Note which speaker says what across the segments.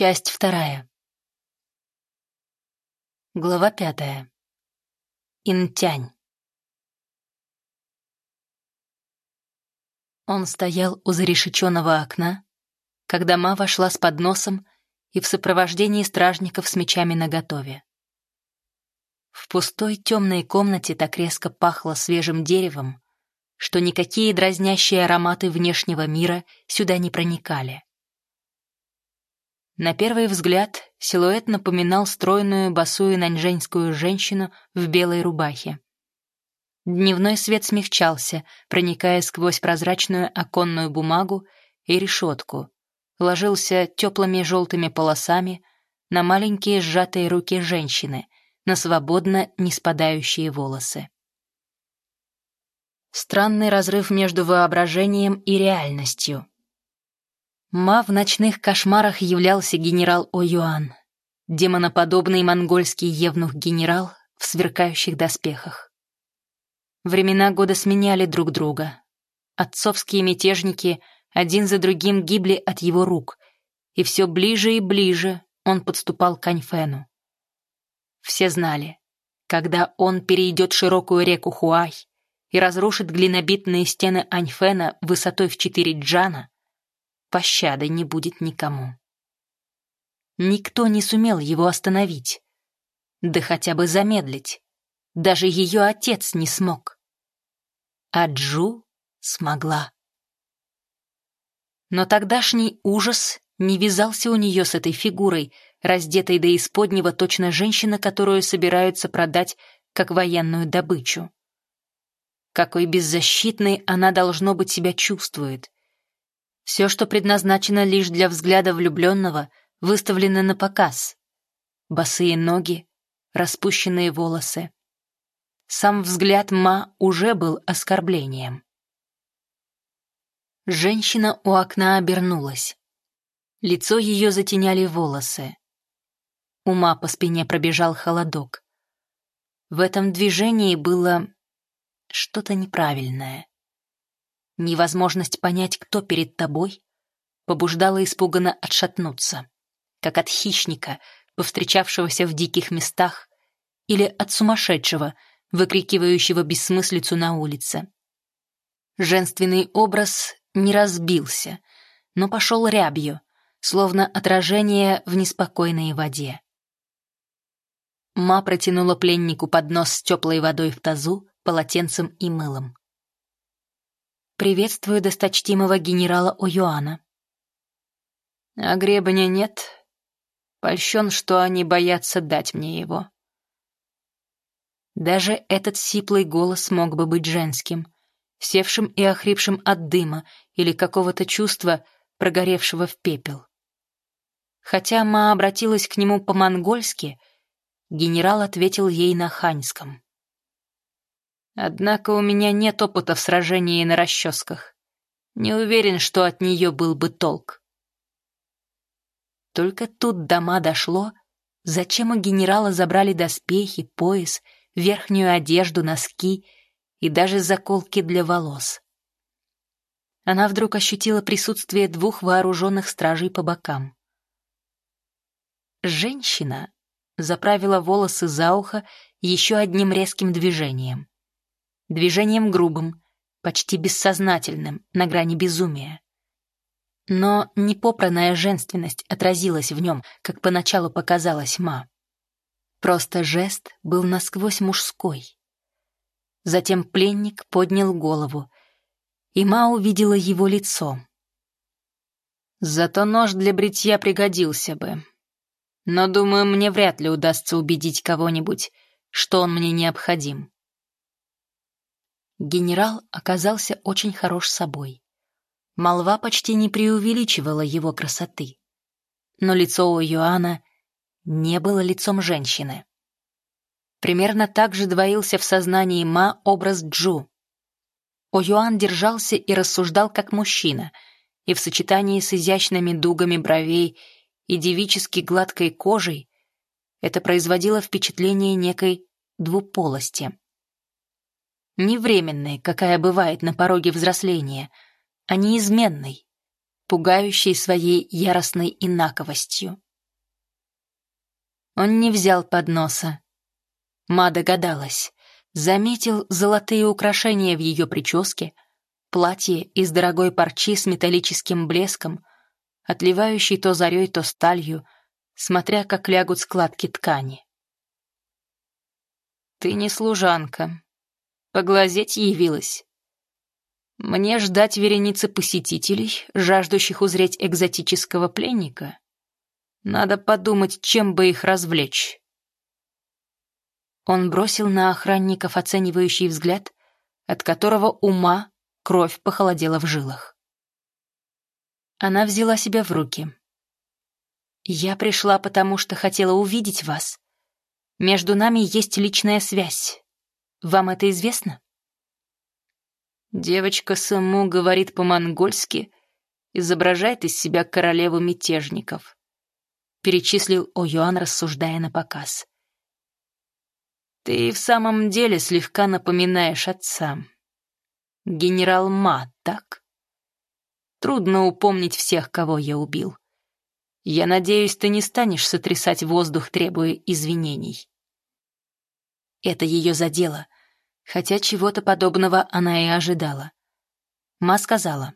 Speaker 1: Часть вторая. Глава пятая. Интянь. Он стоял у зарешеченного окна, когда Ма вошла с подносом и в сопровождении стражников с мечами наготове. В пустой темной комнате так резко пахло свежим деревом, что никакие дразнящие ароматы внешнего мира сюда не проникали. На первый взгляд силуэт напоминал стройную босую наньжэньскую женщину в белой рубахе. Дневной свет смягчался, проникая сквозь прозрачную оконную бумагу и решетку, ложился теплыми желтыми полосами на маленькие сжатые руки женщины, на свободно не спадающие волосы. Странный разрыв между воображением и реальностью — Ма в ночных кошмарах являлся генерал О'Юан, демоноподобный монгольский евнух-генерал в сверкающих доспехах. Времена года сменяли друг друга. Отцовские мятежники один за другим гибли от его рук, и все ближе и ближе он подступал к Аньфену. Все знали, когда он перейдет широкую реку Хуай и разрушит глинобитные стены Аньфена высотой в четыре джана, пощады не будет никому. Никто не сумел его остановить, да хотя бы замедлить. Даже ее отец не смог. А Джу смогла. Но тогдашний ужас не вязался у нее с этой фигурой, раздетой до исподнего точно женщина, которую собираются продать как военную добычу. Какой беззащитной она, должно быть, себя чувствует. Все, что предназначено лишь для взгляда влюбленного, выставлено на показ. Босые ноги, распущенные волосы. Сам взгляд Ма уже был оскорблением. Женщина у окна обернулась. Лицо ее затеняли волосы. У Ма по спине пробежал холодок. В этом движении было что-то неправильное. Невозможность понять, кто перед тобой, побуждала испуганно отшатнуться, как от хищника, повстречавшегося в диких местах, или от сумасшедшего, выкрикивающего бессмыслицу на улице. Женственный образ не разбился, но пошел рябью, словно отражение в неспокойной воде. Ма протянула пленнику поднос с теплой водой в тазу, полотенцем и мылом. Приветствую досточтимого генерала О'Юана. А гребня нет. Польщен, что они боятся дать мне его. Даже этот сиплый голос мог бы быть женским, севшим и охрипшим от дыма или какого-то чувства, прогоревшего в пепел. Хотя Ма обратилась к нему по-монгольски, генерал ответил ей на ханьском. Однако у меня нет опыта в сражении на расческах. Не уверен, что от нее был бы толк. Только тут дома дошло, зачем у генерала забрали доспехи, пояс, верхнюю одежду, носки и даже заколки для волос. Она вдруг ощутила присутствие двух вооруженных стражей по бокам. Женщина заправила волосы за ухо еще одним резким движением движением грубым, почти бессознательным, на грани безумия. Но непопранная женственность отразилась в нем, как поначалу показалось Ма. Просто жест был насквозь мужской. Затем пленник поднял голову, и Ма увидела его лицо. Зато нож для бритья пригодился бы. Но, думаю, мне вряд ли удастся убедить кого-нибудь, что он мне необходим. Генерал оказался очень хорош собой. Молва почти не преувеличивала его красоты. Но лицо у Йоанна не было лицом женщины. Примерно так же двоился в сознании Ма образ Джу. О'Юан держался и рассуждал как мужчина, и в сочетании с изящными дугами бровей и девически гладкой кожей это производило впечатление некой двуполости не временной, какая бывает на пороге взросления, а неизменной, пугающей своей яростной инаковостью. Он не взял подноса. Ма догадалась. Заметил золотые украшения в ее прическе, платье из дорогой парчи с металлическим блеском, отливающий то зарей, то сталью, смотря как лягут складки ткани. «Ты не служанка. Поглазеть явилась. Мне ждать вереницы посетителей, жаждущих узреть экзотического пленника? Надо подумать, чем бы их развлечь». Он бросил на охранников оценивающий взгляд, от которого ума кровь похолодела в жилах. Она взяла себя в руки. «Я пришла, потому что хотела увидеть вас. Между нами есть личная связь. Вам это известно?» Девочка Саму говорит по-монгольски, изображает из себя королеву мятежников. Перечислил О'Юан, рассуждая на показ. Ты в самом деле слегка напоминаешь отца. Генерал Ма, так? Трудно упомнить всех, кого я убил. Я надеюсь, ты не станешь сотрясать воздух, требуя извинений. Это ее задело, хотя чего-то подобного она и ожидала. Ма сказала.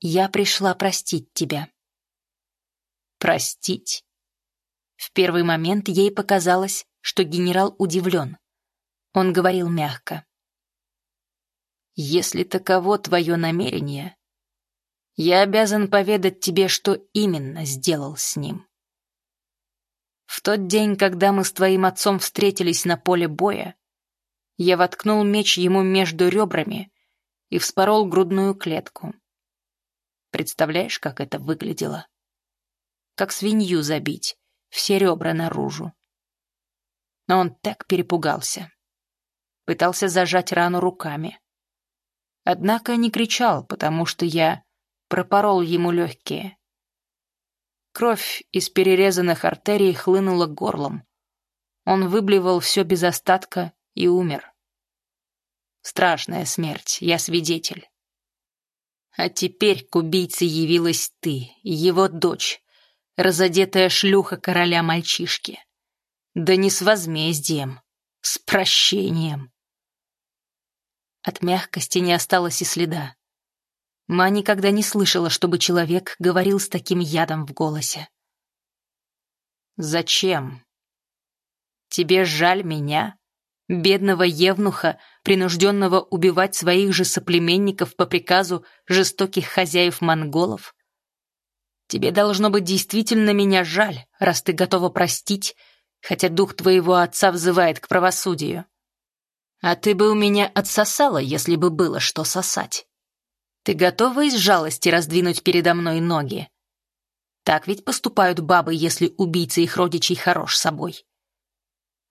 Speaker 1: «Я пришла простить тебя». «Простить?» В первый момент ей показалось, что генерал удивлен. Он говорил мягко. «Если таково твое намерение, я обязан поведать тебе, что именно сделал с ним. В тот день, когда мы с твоим отцом встретились на поле боя, я воткнул меч ему между ребрами и вспорол грудную клетку. Представляешь, как это выглядело? Как свинью забить, все ребра наружу но он так перепугался. Пытался зажать рану руками. Однако не кричал, потому что я пропорол ему легкие. Кровь из перерезанных артерий хлынула горлом. Он выблевал все без остатка и умер. Страшная смерть, я свидетель. А теперь к убийце явилась ты, его дочь, разодетая шлюха короля мальчишки. Да не с возмездием, с прощением. От мягкости не осталось и следа. Ма никогда не слышала, чтобы человек говорил с таким ядом в голосе. «Зачем? Тебе жаль меня, бедного евнуха, принужденного убивать своих же соплеменников по приказу жестоких хозяев монголов? Тебе должно быть действительно меня жаль, раз ты готова простить хотя дух твоего отца взывает к правосудию. А ты бы у меня отсосала, если бы было что сосать. Ты готова из жалости раздвинуть передо мной ноги? Так ведь поступают бабы, если убийца их родичей хорош собой.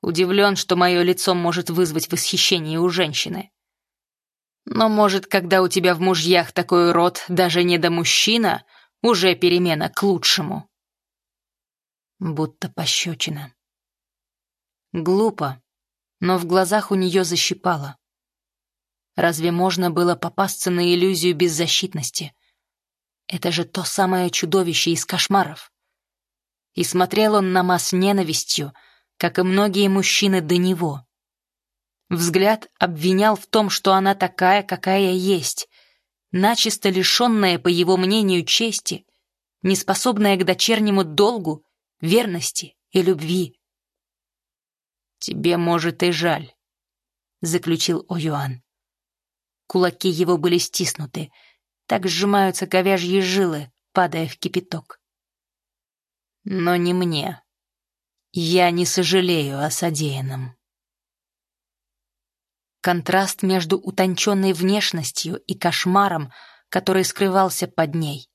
Speaker 1: Удивлен, что мое лицо может вызвать восхищение у женщины. Но, может, когда у тебя в мужьях такой род, даже не до мужчина, уже перемена к лучшему. Будто пощечина. Глупо, но в глазах у нее защипало. Разве можно было попасться на иллюзию беззащитности? Это же то самое чудовище из кошмаров. И смотрел он на Ма ненавистью, как и многие мужчины до него. Взгляд обвинял в том, что она такая, какая есть, начисто лишенная, по его мнению, чести, неспособная к дочернему долгу, верности и любви. «Тебе, может, и жаль», — заключил О'Юан. Кулаки его были стиснуты, так сжимаются говяжьи жилы, падая в кипяток. «Но не мне. Я не сожалею о содеянном». Контраст между утонченной внешностью и кошмаром, который скрывался под ней,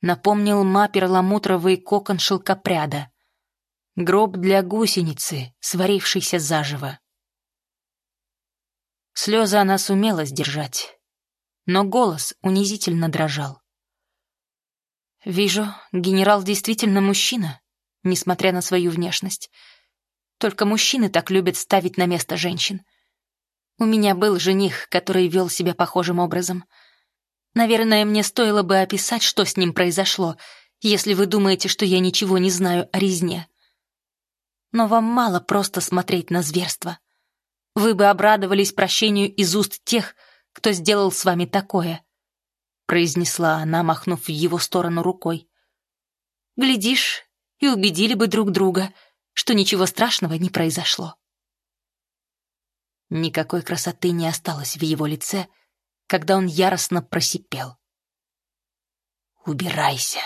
Speaker 1: напомнил ма перламутровый кокон шелкопряда, Гроб для гусеницы, сварившейся заживо. Слезы она сумела сдержать, но голос унизительно дрожал. «Вижу, генерал действительно мужчина, несмотря на свою внешность. Только мужчины так любят ставить на место женщин. У меня был жених, который вел себя похожим образом. Наверное, мне стоило бы описать, что с ним произошло, если вы думаете, что я ничего не знаю о резне. но вам мало просто смотреть на зверство. Вы бы обрадовались прощению из уст тех, кто сделал с вами такое», произнесла она, махнув в его сторону рукой. «Глядишь, и убедили бы друг друга, что ничего страшного не произошло». Никакой красоты не осталось в его лице, когда он яростно просипел. «Убирайся!»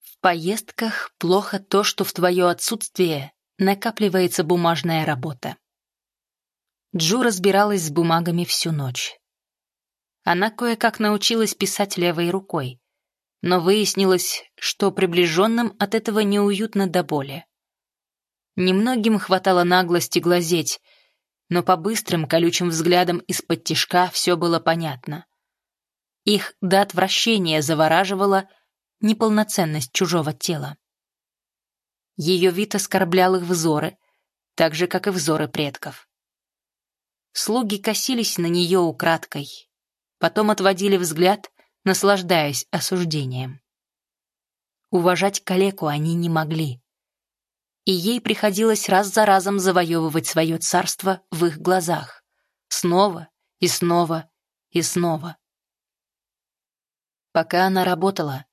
Speaker 1: В поездках плохо то, что в твое отсутствие накапливается бумажная работа. Джу разбиралась с бумагами всю ночь. Она кое-как научилась писать левой рукой, но выяснилось, что приближенным от этого неуютно до боли. Немногим хватало наглости глазеть, но по быстрым колючим взглядам из-под тишка все было понятно. Их до отвращения завораживала неполноценность чужого тела. Ее вид оскорблял их взоры, так же, как и взоры предков. Слуги косились на нее украдкой, потом отводили взгляд, наслаждаясь осуждением. Уважать калеку они не могли и ей приходилось раз за разом завоевывать свое царство в их глазах. Снова и снова и снова. Пока она работала,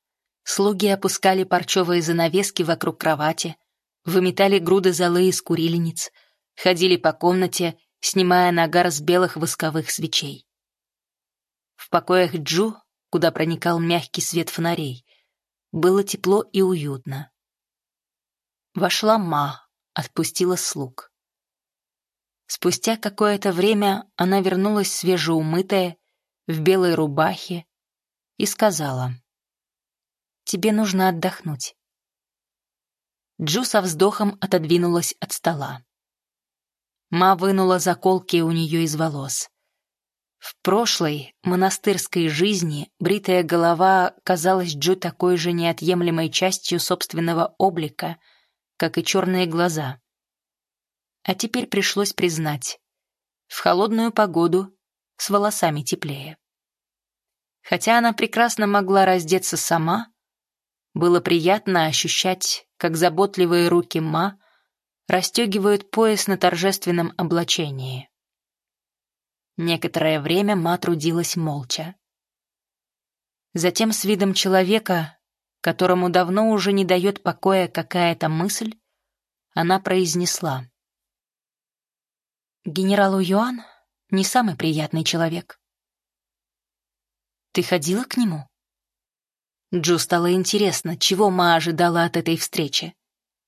Speaker 1: слуги опускали парчевые занавески вокруг кровати, выметали груды золы из курильниц, ходили по комнате, снимая нагар с белых восковых свечей. В покоях Джу, куда проникал мягкий свет фонарей, было тепло и уютно. Вошла Ма, отпустила слуг. Спустя какое-то время она вернулась свежеумытая, в белой рубахе, и сказала, «Тебе нужно отдохнуть». Джу со вздохом отодвинулась от стола. Ма вынула заколки у нее из волос. В прошлой монастырской жизни бритая голова казалась Джу такой же неотъемлемой частью собственного облика — как и черные глаза. А теперь пришлось признать, в холодную погоду с волосами теплее. Хотя она прекрасно могла раздеться сама, было приятно ощущать, как заботливые руки Ма расстегивают пояс на торжественном облачении. Некоторое время Ма трудилась молча. Затем с видом человека, которому давно уже не дает покоя какая-то мысль, она произнесла. «Генерал Юан не самый приятный человек». «Ты ходила к нему?» Джу стало интересно, чего Ма ожидала от этой встречи.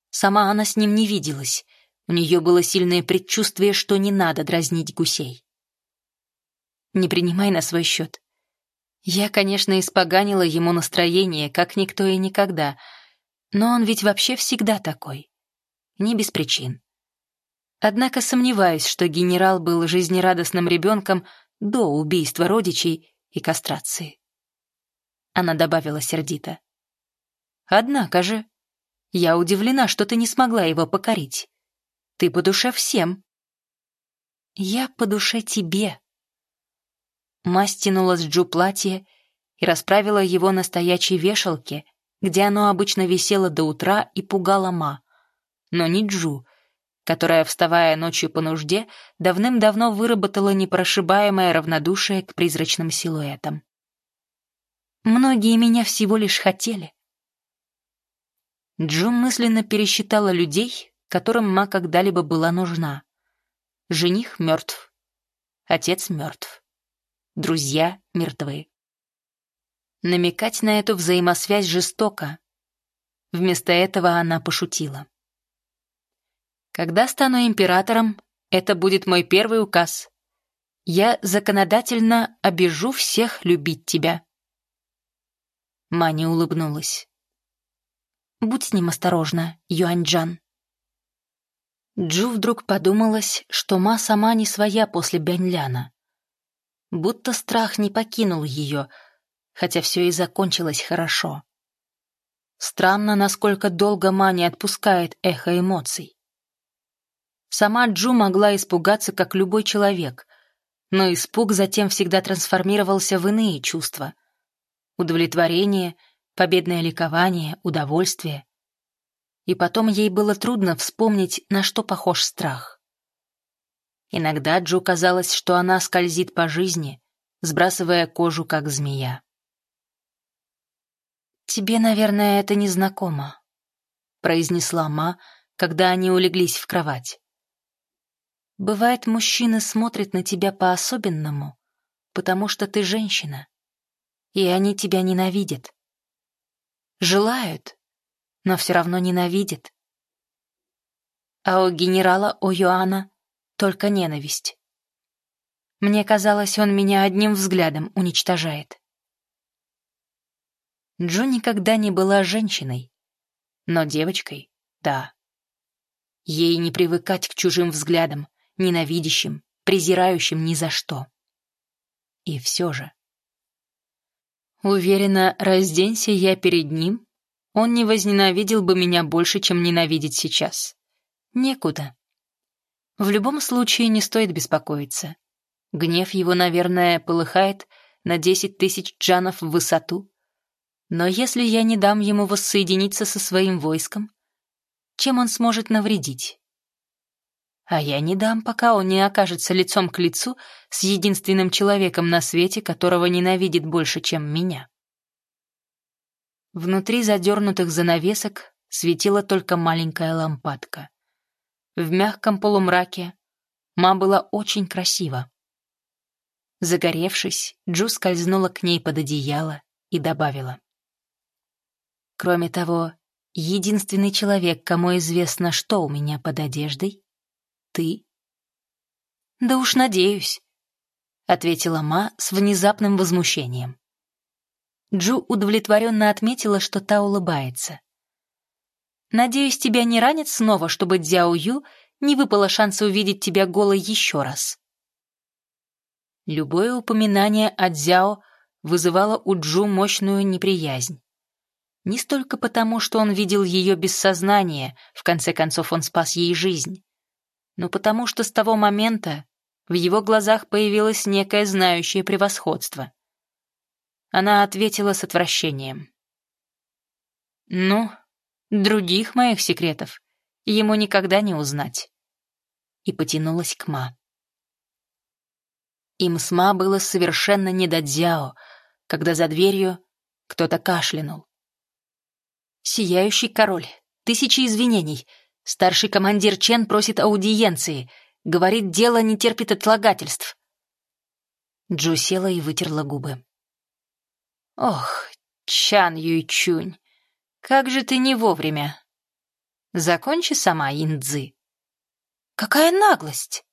Speaker 1: Сама она с ним не виделась. У нее было сильное предчувствие, что не надо дразнить гусей. «Не принимай на свой счет. Я, конечно, испоганила ему настроение, как никто и никогда, но он ведь вообще всегда такой. Не без причин. Однако сомневаюсь, что генерал был жизнерадостным ребенком до убийства родичей и кастрации. Она добавила сердито. «Однако же, я удивлена, что ты не смогла его покорить. Ты по душе всем». «Я по душе тебе», Ма стянула с Джу платье и расправила его на стоячей вешалке, где оно обычно висело до утра и пугало Ма. Но не Джу, которая, вставая ночью по нужде, давным-давно выработала непрошибаемое равнодушие к призрачным силуэтам. «Многие меня всего лишь хотели». Джу мысленно пересчитала людей, которым Ма когда-либо была нужна. Жених мертв. Отец мертв друзья мертвы. Намекать на эту взаимосвязь жестоко. Вместо этого она пошутила. Когда стану императором, это будет мой первый указ. Я законодательно обижу всех любить тебя. Маня улыбнулась. Будь с ним осторожна, Юаньджан. Джу вдруг подумалась, что Ма сама не своя после Бяньляна будто страх не покинул ее, хотя все и закончилось хорошо. Странно, насколько долго Мани отпускает эхо эмоций. Сама Джу могла испугаться, как любой человек, но испуг затем всегда трансформировался в иные чувства. Удовлетворение, победное ликование, удовольствие. И потом ей было трудно вспомнить, на что похож страх. Иногда Джу казалось, что она скользит по жизни, сбрасывая кожу, как змея. «Тебе, наверное, это незнакомо», — произнесла Ма, когда они улеглись в кровать. «Бывает, мужчины смотрят на тебя по-особенному, потому что ты женщина, и они тебя ненавидят. Желают, но все равно ненавидят. А у генерала О'Юана только ненависть. Мне казалось, он меня одним взглядом уничтожает. Джо никогда не была женщиной, но девочкой — да. Ей не привыкать к чужим взглядам, ненавидящим, презирающим ни за что. И все же. Уверена, разденься я перед ним, он не возненавидел бы меня больше, чем ненавидит сейчас. Некуда. В любом случае не стоит беспокоиться. Гнев его, наверное, полыхает на десять тысяч джанов в высоту. Но если я не дам ему воссоединиться со своим войском, чем он сможет навредить? А я не дам, пока он не окажется лицом к лицу с единственным человеком на свете, которого ненавидит больше, чем меня. Внутри задернутых занавесок светила только маленькая лампадка. В мягком полумраке Ма была очень красива. Загоревшись, Джу скользнула к ней под одеяло и добавила. Кроме того, единственный человек, кому известно, что у меня под одеждой, ты. Да уж надеюсь, ответила Ма с внезапным возмущением. Джу удовлетворенно отметила, что та улыбается. «Надеюсь, тебя не ранит снова, чтобы Дзяо Ю не выпало шанса увидеть тебя голой еще раз». Любое упоминание о Дзяо вызывало у Джу мощную неприязнь. Не столько потому, что он видел ее без сознания, в конце концов он спас ей жизнь, но потому что с того момента в его глазах появилось некое знающее превосходство. Она ответила с отвращением. «Ну, других моих секретов ему никогда не узнать». И потянулась к Ма. Им с Ма было совершенно не до Дзяо, когда за дверью кто-то кашлянул. «Сияющий король, тысячи извинений. Старший командир Чен просит аудиенции. Говорит, дело не терпит отлагательств». Джу села и вытерла губы. «Ох, Чан Юйчунь, как же ты не вовремя. Закончи сама, Индзы». «Какая наглость!»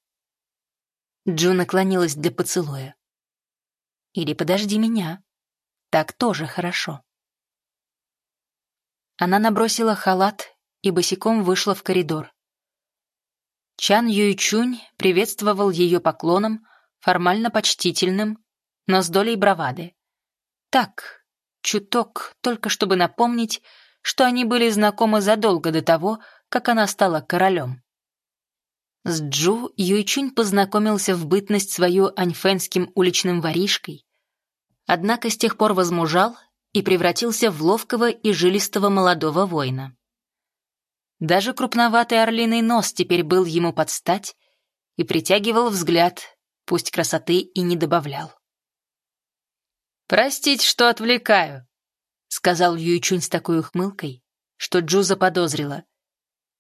Speaker 1: Джу наклонилась для поцелуя. «Или подожди меня. Так тоже хорошо». Она набросила халат и босиком вышла в коридор. Чан Юйчунь приветствовал ее поклоном, формально почтительным, но с долей бравады. Так, чуток, только чтобы напомнить, что они были знакомы задолго до того, как она стала королем. С Джу Юйчунь познакомился в бытность свою аньфэнским уличным воришкой, однако с тех пор возмужал и превратился в ловкого и жилистого молодого воина. Даже крупноватый орлиный нос теперь был ему под стать и притягивал взгляд, пусть красоты и не добавлял. «Простите, что отвлекаю», — сказал Юйчунь с такой ухмылкой, что Джу заподозрила.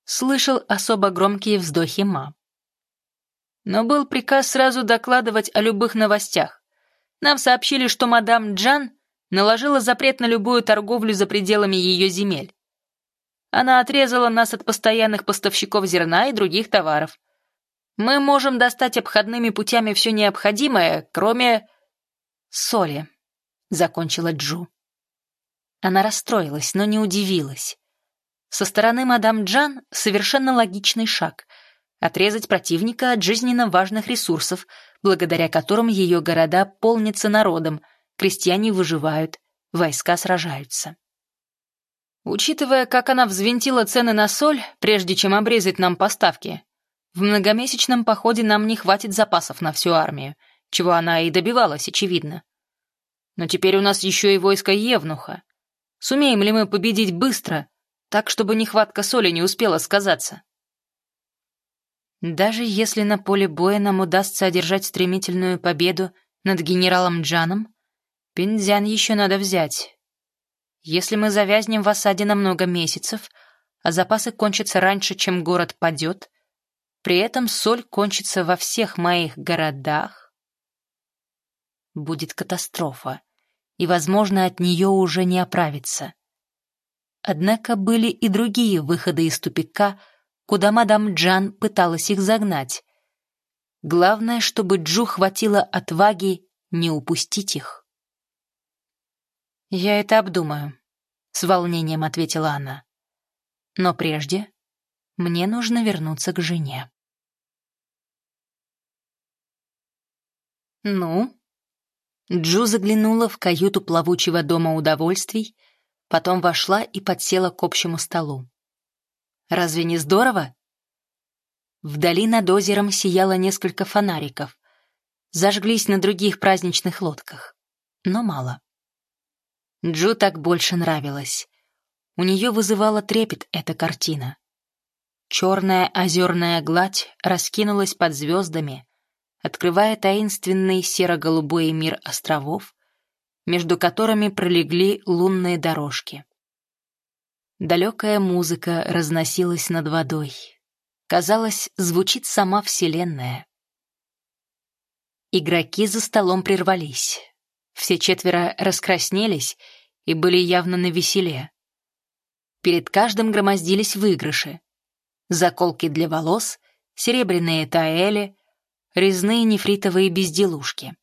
Speaker 1: Слышал особо громкие вздохи Ма. Но был приказ сразу докладывать о любых новостях. Нам сообщили, что мадам Джан наложила запрет на любую торговлю за пределами ее земель. Она отрезала нас от постоянных поставщиков зерна и других товаров. Мы можем достать обходными путями все необходимое, кроме соли», — закончила Джу. Она расстроилась, но не удивилась. Со стороны мадам Джан совершенно логичный шаг — отрезать противника от жизненно важных ресурсов, благодаря которым ее города полнятся народом, крестьяне выживают, войска сражаются. Учитывая, как она взвинтила цены на соль, прежде чем обрезать нам поставки, в многомесячном походе нам не хватит запасов на всю армию, чего она и добивалась, очевидно. Но теперь у нас еще и войско Евнуха. Сумеем ли мы победить быстро, так, чтобы нехватка соли не успела сказаться? Даже если на поле боя нам удастся одержать стремительную победу над генералом Джаном, Пиндзян еще надо взять. Если мы завязнем в осаде на много месяцев, а запасы кончатся раньше, чем город падет, при этом соль кончится во всех моих городах, будет катастрофа, и, возможно, от нее уже не оправиться. Однако были и другие выходы из тупика — куда мадам Джан пыталась их загнать. Главное, чтобы Джу хватило отваги не упустить их. «Я это обдумаю», — с волнением ответила она. «Но прежде мне нужно вернуться к жене». «Ну?» Джу заглянула в каюту плавучего дома удовольствий, потом вошла и подсела к общему столу. Разве не здорово? Вдали над озером сияло несколько фонариков. Зажглись на других праздничных лодках. Но мало. Джу так больше нравилось. У нее вызывала трепет эта картина. Черная озерная гладь раскинулась под звездами, открывая таинственный серо-голубой мир островов, между которыми пролегли лунные дорожки. Далекая музыка разносилась над водой. Казалось, звучит сама Вселенная. Игроки за столом прервались. Все четверо раскраснелись и были явно на веселе. Перед каждым громоздились выигрыши. Заколки для волос, серебряные таэли, резные нефритовые безделушки.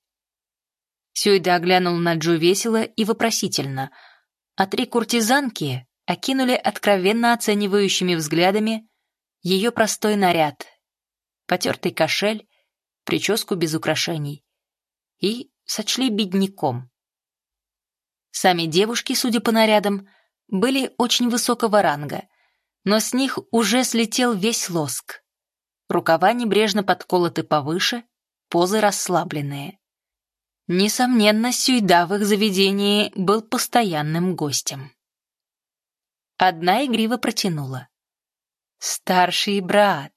Speaker 1: Сюйда глянул на Джу весело и вопросительно, а три куртизанки окинули откровенно оценивающими взглядами ее простой наряд, потертый кошель, прическу без украшений и сочли бедняком. Сами девушки, судя по нарядам, были очень высокого ранга, но с них уже слетел весь лоск. Рукава небрежно подколоты повыше, позы расслабленные. Несомненно, Сюйда в их заведении был постоянным гостем. Одна игриво протянула. «Старший брат».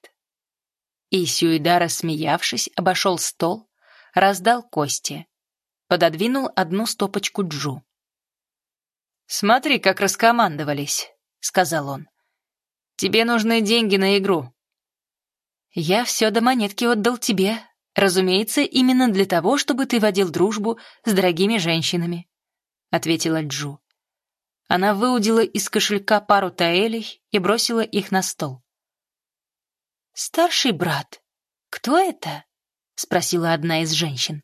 Speaker 1: И Сюида, рассмеявшись, обошел стол, раздал кости, пододвинул одну стопочку Джу. «Смотри, как раскомандовались», — сказал он. «Тебе нужны деньги на игру». «Я все до монетки отдал тебе, разумеется, именно для того, чтобы ты водил дружбу с дорогими женщинами», — ответила Джу. Она выудила из кошелька пару таэлей и бросила их на стол. «Старший брат, кто это?» — спросила одна из женщин.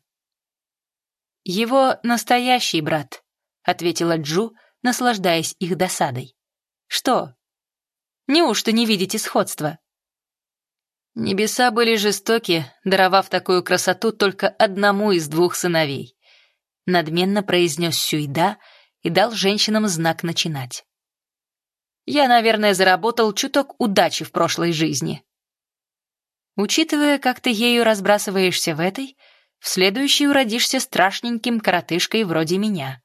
Speaker 1: «Его настоящий брат», — ответила Джу, наслаждаясь их досадой. «Что? Неужто не видите сходства?» Небеса были жестоки, даровав такую красоту только одному из двух сыновей. Надменно произнес Сюйда — и дал женщинам знак начинать. Я, наверное, заработал чуток удачи в прошлой жизни. Учитывая, как ты ею разбрасываешься в этой, в следующей уродишься страшненьким коротышкой вроде меня,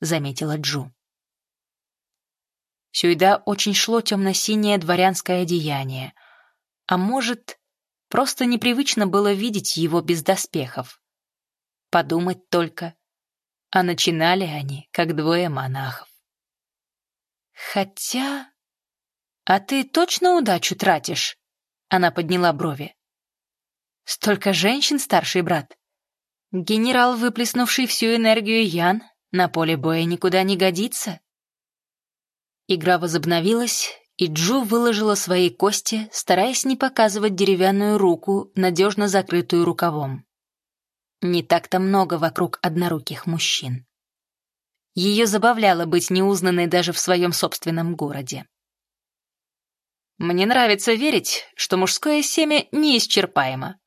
Speaker 1: заметила Джу. Сюйда очень шло темно-синее дворянское одеяние, а может, просто непривычно было видеть его без доспехов. Подумать только, а начинали они, как двое монахов. Хотя... А ты точно удачу тратишь? Она подняла брови. Столько женщин, старший брат. Генерал, выплеснувший всю энергию Ян, на поле боя никуда не годится. Игра возобновилась, и Джу выложила свои кости, стараясь не показывать деревянную руку, надежно закрытую рукавом. Не так-то много вокруг одноруких мужчин. Ее забавляло быть неузнанной даже в своем собственном городе. «Мне нравится верить, что мужское семя неисчерпаемо»,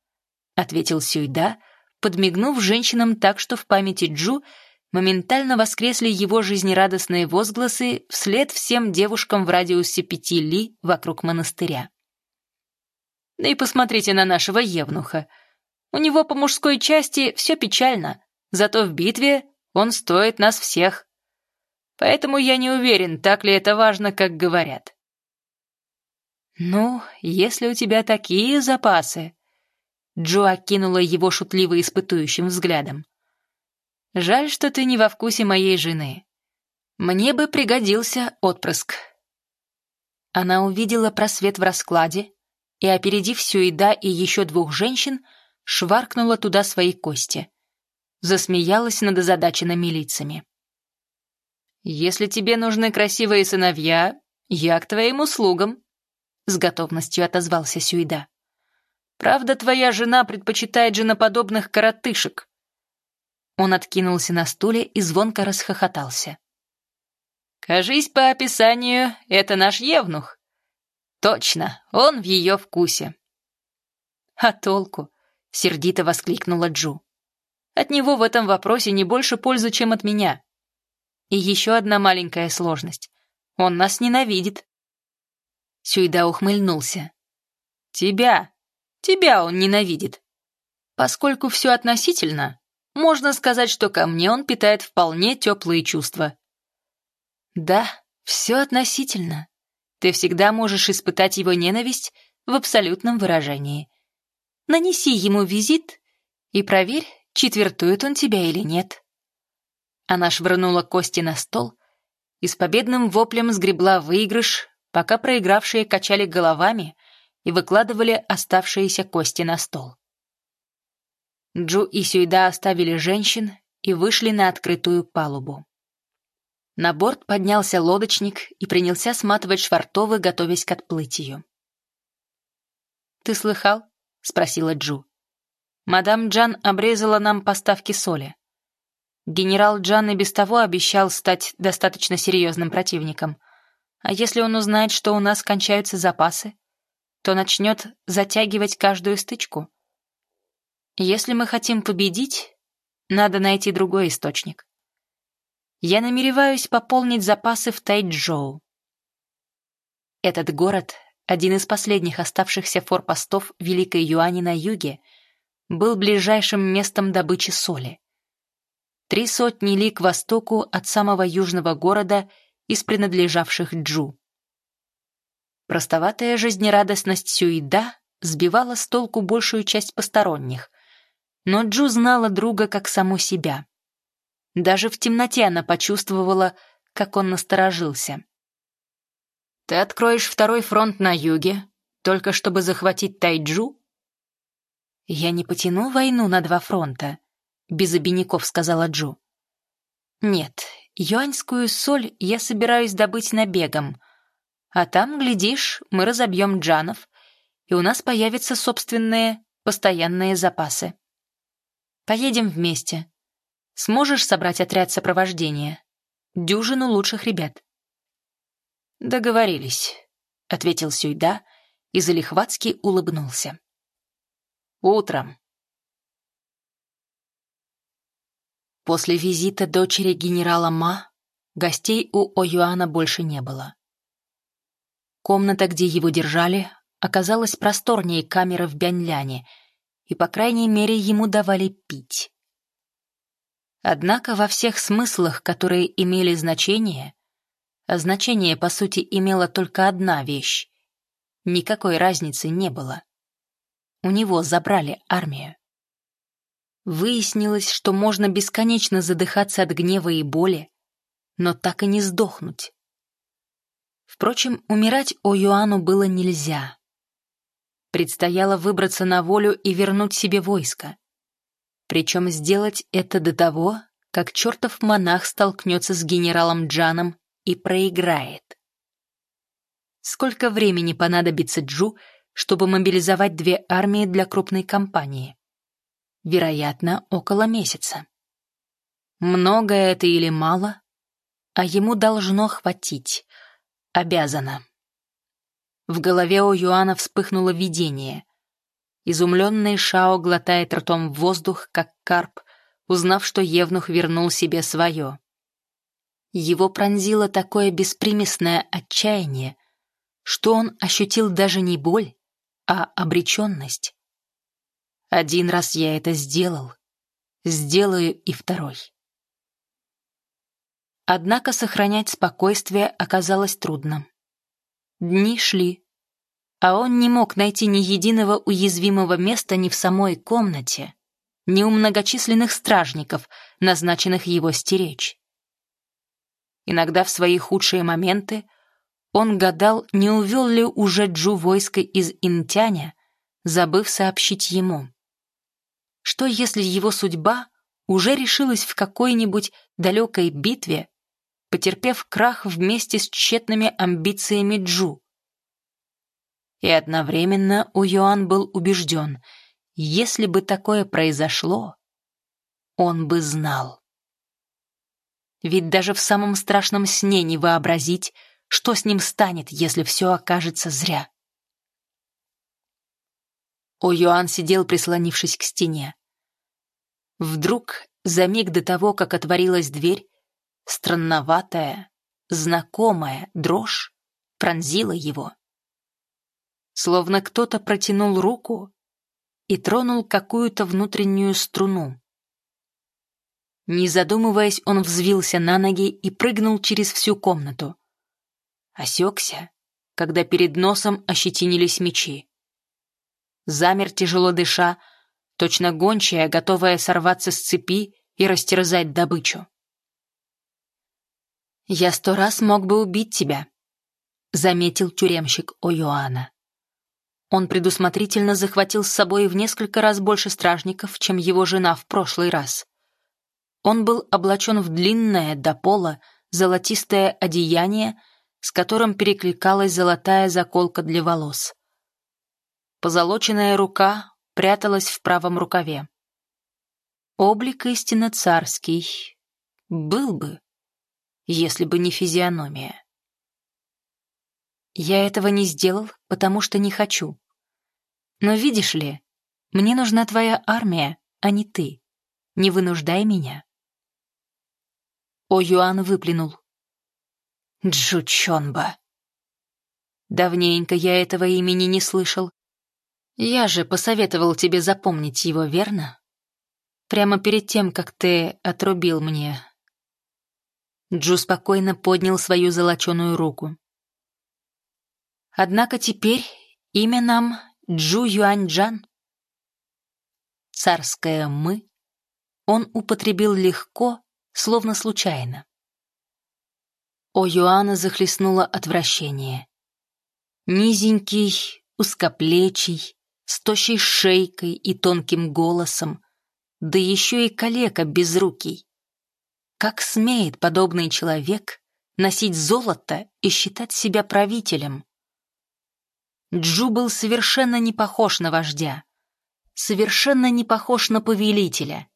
Speaker 1: ответил Сюйда, подмигнув женщинам так, что в памяти Джу моментально воскресли его жизнерадостные возгласы вслед всем девушкам в радиусе пяти ли вокруг монастыря. «Да и посмотрите на нашего евнуха», у него по мужской части все печально, зато в битве он стоит нас всех. Поэтому я не уверен, так ли это важно, как говорят. «Ну, если у тебя такие запасы...» Джо окинула его шутливо испытующим взглядом. «Жаль, что ты не во вкусе моей жены. Мне бы пригодился отпрыск». Она увидела просвет в раскладе и, опередив Сюида и еще двух женщин, шваркнула туда свои кости. Засмеялась над озадаченными лицами. «Если тебе нужны красивые сыновья, я к твоим услугам», — с готовностью отозвался Сюида. «Правда, твоя жена предпочитает женоподобных коротышек». Он откинулся на стуле и звонко расхохотался. «Кажись, по описанию, это наш Евнух». «Точно, он в ее вкусе». «А толку?» — сердито воскликнула Джу. «От него в этом вопросе не больше пользы, чем от меня». И еще одна маленькая сложность. Он нас ненавидит. Сюйда ухмыльнулся. Тебя. Тебя он ненавидит. Поскольку все относительно, можно сказать, что ко мне он питает вполне теплые чувства. Да, все относительно. Ты всегда можешь испытать его ненависть в абсолютном выражении. Нанеси ему визит и проверь, четвертует он тебя или нет. Она швырнула кости на стол и с победным воплем сгребла выигрыш, пока проигравшие качали головами и выкладывали оставшиеся кости на стол. Джу и Сюйда оставили женщин и вышли на открытую палубу. На борт поднялся лодочник и принялся сматывать швартовы, готовясь к отплытию. «Ты слыхал?» — спросила Джу. «Мадам Джан обрезала нам поставки соли. Генерал Джан и без того обещал стать достаточно серьезным противником. А если он узнает, что у нас кончаются запасы, то начнет затягивать каждую стычку. Если мы хотим победить, надо найти другой источник. Я намереваюсь пополнить запасы в Тайчжоу. Этот город, один из последних оставшихся форпостов Великой Юани на юге, был ближайшим местом добычи соли три сотни ли к востоку от самого южного города из принадлежавших Джу. Простоватая жизнерадостность Сюида сбивала с толку большую часть посторонних, но Джу знала друга как саму себя. Даже в темноте она почувствовала, как он насторожился. «Ты откроешь второй фронт на юге, только чтобы захватить Тайджу?» «Я не потяну войну на два фронта», без обиняков сказала Джу. «Нет, юаньскую соль я собираюсь добыть набегом, а там, глядишь, мы разобьем джанов, и у нас появятся собственные постоянные запасы. Поедем вместе. Сможешь собрать отряд сопровождения? Дюжину лучших ребят». «Договорились», — ответил Сюйда и залихватски улыбнулся. «Утром». После визита дочери генерала Ма гостей у О'Юана больше не было. Комната, где его держали, оказалась просторнее камеры в Бяньляне, и, по крайней мере, ему давали пить. Однако во всех смыслах, которые имели значение, а значение, по сути, имела только одна вещь, никакой разницы не было. У него забрали армию. Выяснилось, что можно бесконечно задыхаться от гнева и боли, но так и не сдохнуть. Впрочем, умирать О'Юану было нельзя. Предстояло выбраться на волю и вернуть себе войско. Причем сделать это до того, как чертов монах столкнется с генералом Джаном и проиграет. Сколько времени понадобится Джу, чтобы мобилизовать две армии для крупной кампании? вероятно, около месяца. Много это или мало, а ему должно хватить, обязано. В голове у Юана вспыхнуло видение. Изумленный Шао глотает ртом воздух, как карп, узнав, что Евнух вернул себе свое. Его пронзило такое беспримесное отчаяние, что он ощутил даже не боль, а обреченность. Один раз я это сделал, сделаю и второй. Однако сохранять спокойствие оказалось трудно. Дни шли, а он не мог найти ни единого уязвимого места ни в самой комнате, ни у многочисленных стражников, назначенных его стеречь. Иногда в свои худшие моменты он гадал, не увел ли уже Джу войско из Интяня, забыв сообщить ему. Что если его судьба уже решилась в какой-нибудь далекой битве, потерпев крах вместе с тщетными амбициями Джу? И одновременно Уюан был убежден, если бы такое произошло, он бы знал. Ведь даже в самом страшном сне не вообразить, что с ним станет, если все окажется зря. О'Юан сидел, прислонившись к стене. Вдруг, за миг до того, как отворилась дверь, странноватая, знакомая дрожь пронзила его. Словно кто-то протянул руку и тронул какую-то внутреннюю струну. Не задумываясь, он взвился на ноги и прыгнул через всю комнату. Осекся, когда перед носом ощетинились мечи замер тяжело дыша, точно гончая, готовая сорваться с цепи и растерзать добычу. «Я сто раз мог бы убить тебя», — заметил тюремщик О'Йоанна. Он предусмотрительно захватил с собой в несколько раз больше стражников, чем его жена в прошлый раз. Он был облачен в длинное до пола золотистое одеяние, с которым перекликалась золотая заколка для волос. Позолоченная рука пряталась в правом рукаве. Облик истинно царский. Был бы, если бы не физиономия. Я этого не сделал, потому что не хочу. Но видишь ли, мне нужна твоя армия, а не ты. Не вынуждай меня. О Юан выплюнул. Джучонба. Давненько я этого имени не слышал. Я же посоветовал тебе запомнить его, верно? Прямо перед тем, как ты отрубил мне. Джу спокойно поднял свою золоченую руку. Однако теперь имя нам Джу Юаньджан. Царское «мы» он употребил легко, словно случайно. О Юана захлестнуло отвращение. Низенький, узкоплечий, с тощей шейкой и тонким голосом, да еще и калека безрукий. Как смеет подобный человек носить золото и считать себя правителем? Джу был совершенно не похож на вождя, совершенно не похож на повелителя.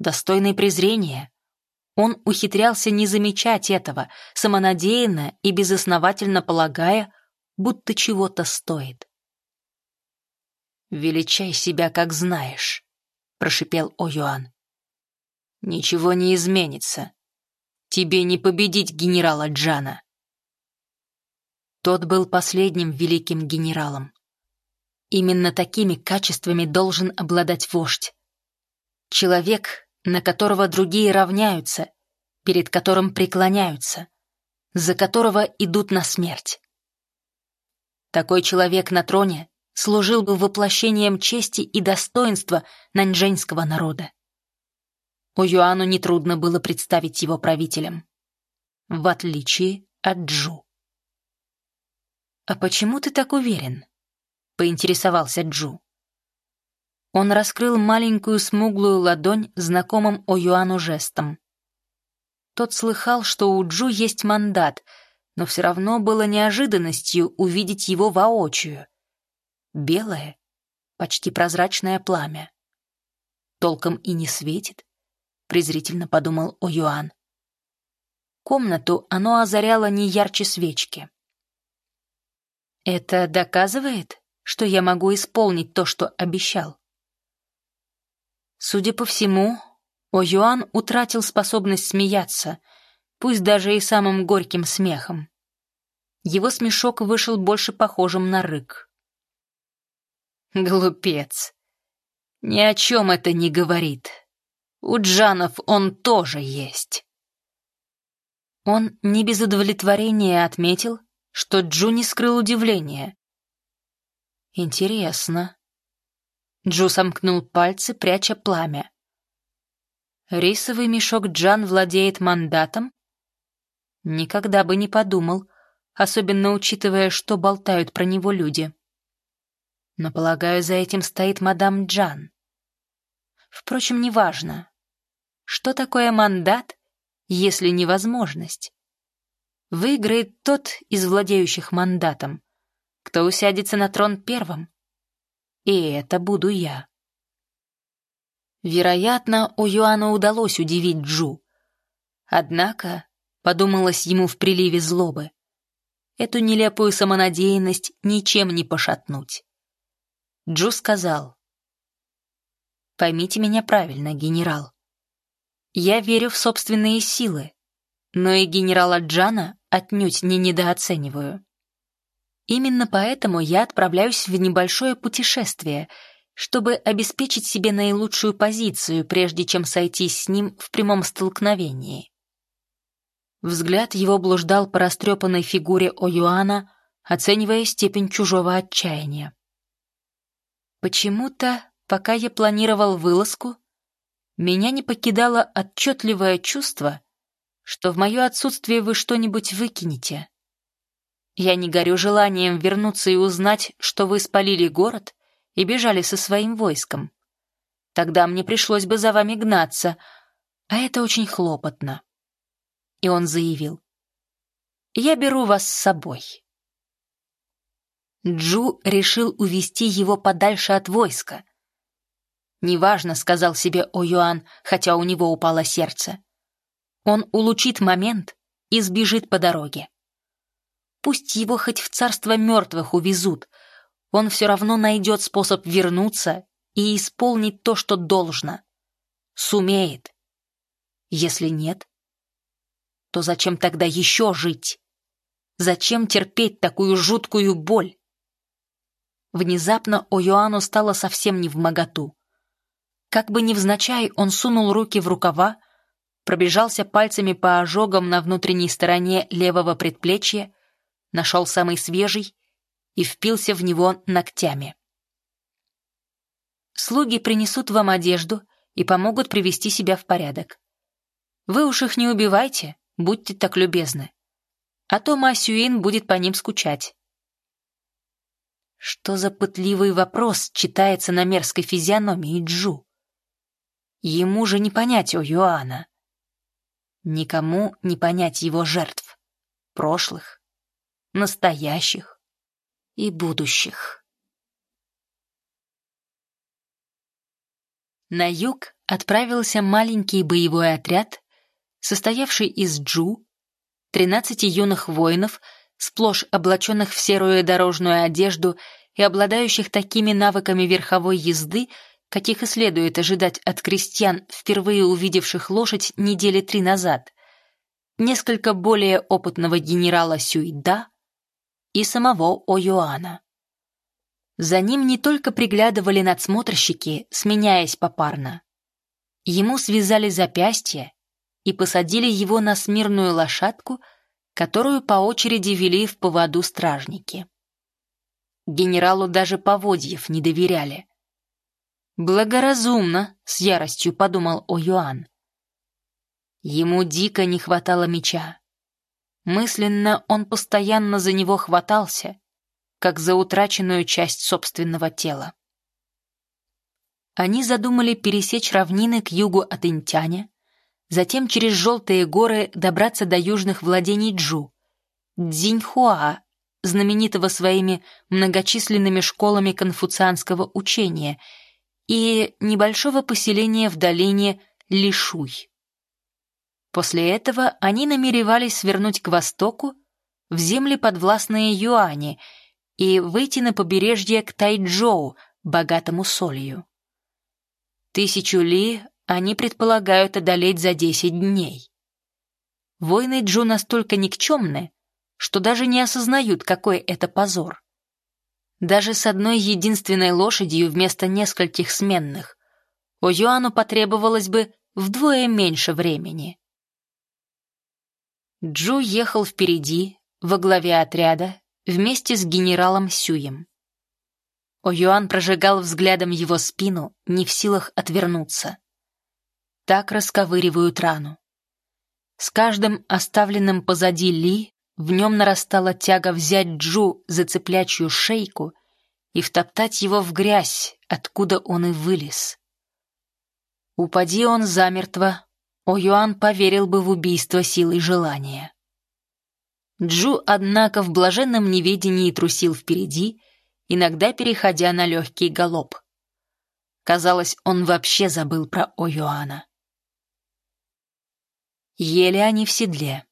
Speaker 1: Достойный презрения, он ухитрялся не замечать этого, самонадеянно и безосновательно полагая, будто чего-то стоит. «Величай себя, как знаешь», — прошипел О'Юан. «Ничего не изменится. Тебе не победить генерала Джана». Тот был последним великим генералом. Именно такими качествами должен обладать вождь. Человек, на которого другие равняются, перед которым преклоняются, за которого идут на смерть. Такой человек на троне служил бы воплощением чести и достоинства наньчжэньского народа. У Юану нетрудно было представить его правителем. В отличие от Джу. «А почему ты так уверен?» — поинтересовался Джу. Он раскрыл маленькую смуглую ладонь знакомым О'Юану жестом. Тот слыхал, что у Джу есть мандат, но все равно было неожиданностью увидеть его воочию белое, почти прозрачное пламя. Толком и не светит, презрительно подумал О'Юан. Комнату оно озаряло не ярче свечки. Это доказывает, что я могу исполнить то, что обещал. Судя по всему, О'Юан утратил способность смеяться, пусть даже и самым горьким смехом. Его смешок вышел больше похожим на рык. Глупец. Ни о чем это не говорит. У Джанов он тоже есть. Он не без удовлетворения отметил, что Джу не скрыл удивления. «Интересно». Джу сомкнул пальцы, пряча пламя. «Рисовый мешок Джан владеет мандатом?» Никогда бы не подумал, особенно учитывая, что болтают про него люди. Но, полагаю, за этим стоит мадам Джан. Впрочем, неважно. Что такое мандат, если невозможность? Выиграет тот из владеющих мандатом, кто усядется на трон первым. И это буду я. Вероятно, у Юана удалось удивить Джу. Однако, подумалось ему в приливе злобы, эту нелепую самонадеянность ничем не пошатнуть. Джу сказал, «Поймите меня правильно, генерал. Я верю в собственные силы, но и генерала Джана отнюдь не недооцениваю. Именно поэтому я отправляюсь в небольшое путешествие, чтобы обеспечить себе наилучшую позицию, прежде чем сойтись с ним в прямом столкновении. Взгляд его блуждал по растрепанной фигуре О'Юана, оценивая степень чужого отчаяния. Почему-то, пока я планировал вылазку, меня не покидало отчетливое чувство, что в мое отсутствие вы что-нибудь выкинете. Я не горю желанием вернуться и узнать, что вы спалили город и бежали со своим войском. Тогда мне пришлось бы за вами гнаться, а это очень хлопотно и он заявил. «Я беру вас с собой». Джу решил увести его подальше от войска. «Неважно», — сказал себе О'Юан, хотя у него упало сердце. «Он улучит момент и сбежит по дороге. Пусть его хоть в царство мертвых увезут, он все равно найдет способ вернуться и исполнить то, что должно. Сумеет. Если нет, то зачем тогда еще жить? Зачем терпеть такую жуткую боль? Внезапно О'Юану стало совсем не в моготу. Как бы невзначай, он сунул руки в рукава, пробежался пальцами по ожогам на внутренней стороне левого предплечья, нашел самый свежий и впился в него ногтями. «Слуги принесут вам одежду и помогут привести себя в порядок. Вы уж их не убивайте, Будьте так любезны. А то Масюин будет по ним скучать. Что за пытливый вопрос читается на мерзкой физиономии Джу? Ему же не понять о Юана. Никому не понять его жертв. Прошлых, настоящих и будущих. На юг отправился маленький боевой отряд состоявший из джу, 13 юных воинов, сплошь облаченных в серую дорожную одежду и обладающих такими навыками верховой езды, каких и следует ожидать от крестьян, впервые увидевших лошадь недели три назад, несколько более опытного генерала Сюйда и самого О'Юана. За ним не только приглядывали надсмотрщики, сменяясь попарно. Ему связали запястья и посадили его на смирную лошадку, которую по очереди вели в поводу стражники. Генералу даже поводьев не доверяли. «Благоразумно», — с яростью подумал О'Юан. Ему дико не хватало меча. Мысленно он постоянно за него хватался, как за утраченную часть собственного тела. Они задумали пересечь равнины к югу от Интяня, затем через желтые горы добраться до южных владений Джу, Дзиньхуа, знаменитого своими многочисленными школами конфуцианского учения, и небольшого поселения в долине Лишуй. После этого они намеревались свернуть к востоку, в земли подвластные Юани, и выйти на побережье к Тайчжоу, богатому солью. Тысячу ли они предполагают одолеть за 10 дней. Войны Джу настолько никчемны, что даже не осознают, какой это позор. Даже с одной единственной лошадью вместо нескольких сменных у Юану потребовалось бы вдвое меньше времени. Джу ехал впереди, во главе отряда, вместе с генералом Сюем. О'Юан прожигал взглядом его спину, не в силах отвернуться. Так расковыривают рану. С каждым оставленным позади Ли в нем нарастала тяга взять Джу за цеплячью шейку и втоптать его в грязь, откуда он и вылез. Упади он замертво, О'Юан поверил бы в убийство силой желания. Джу, однако, в блаженном неведении трусил впереди, иногда переходя на легкий галоп. Казалось, он вообще забыл про О'Юана. Ели они в седле.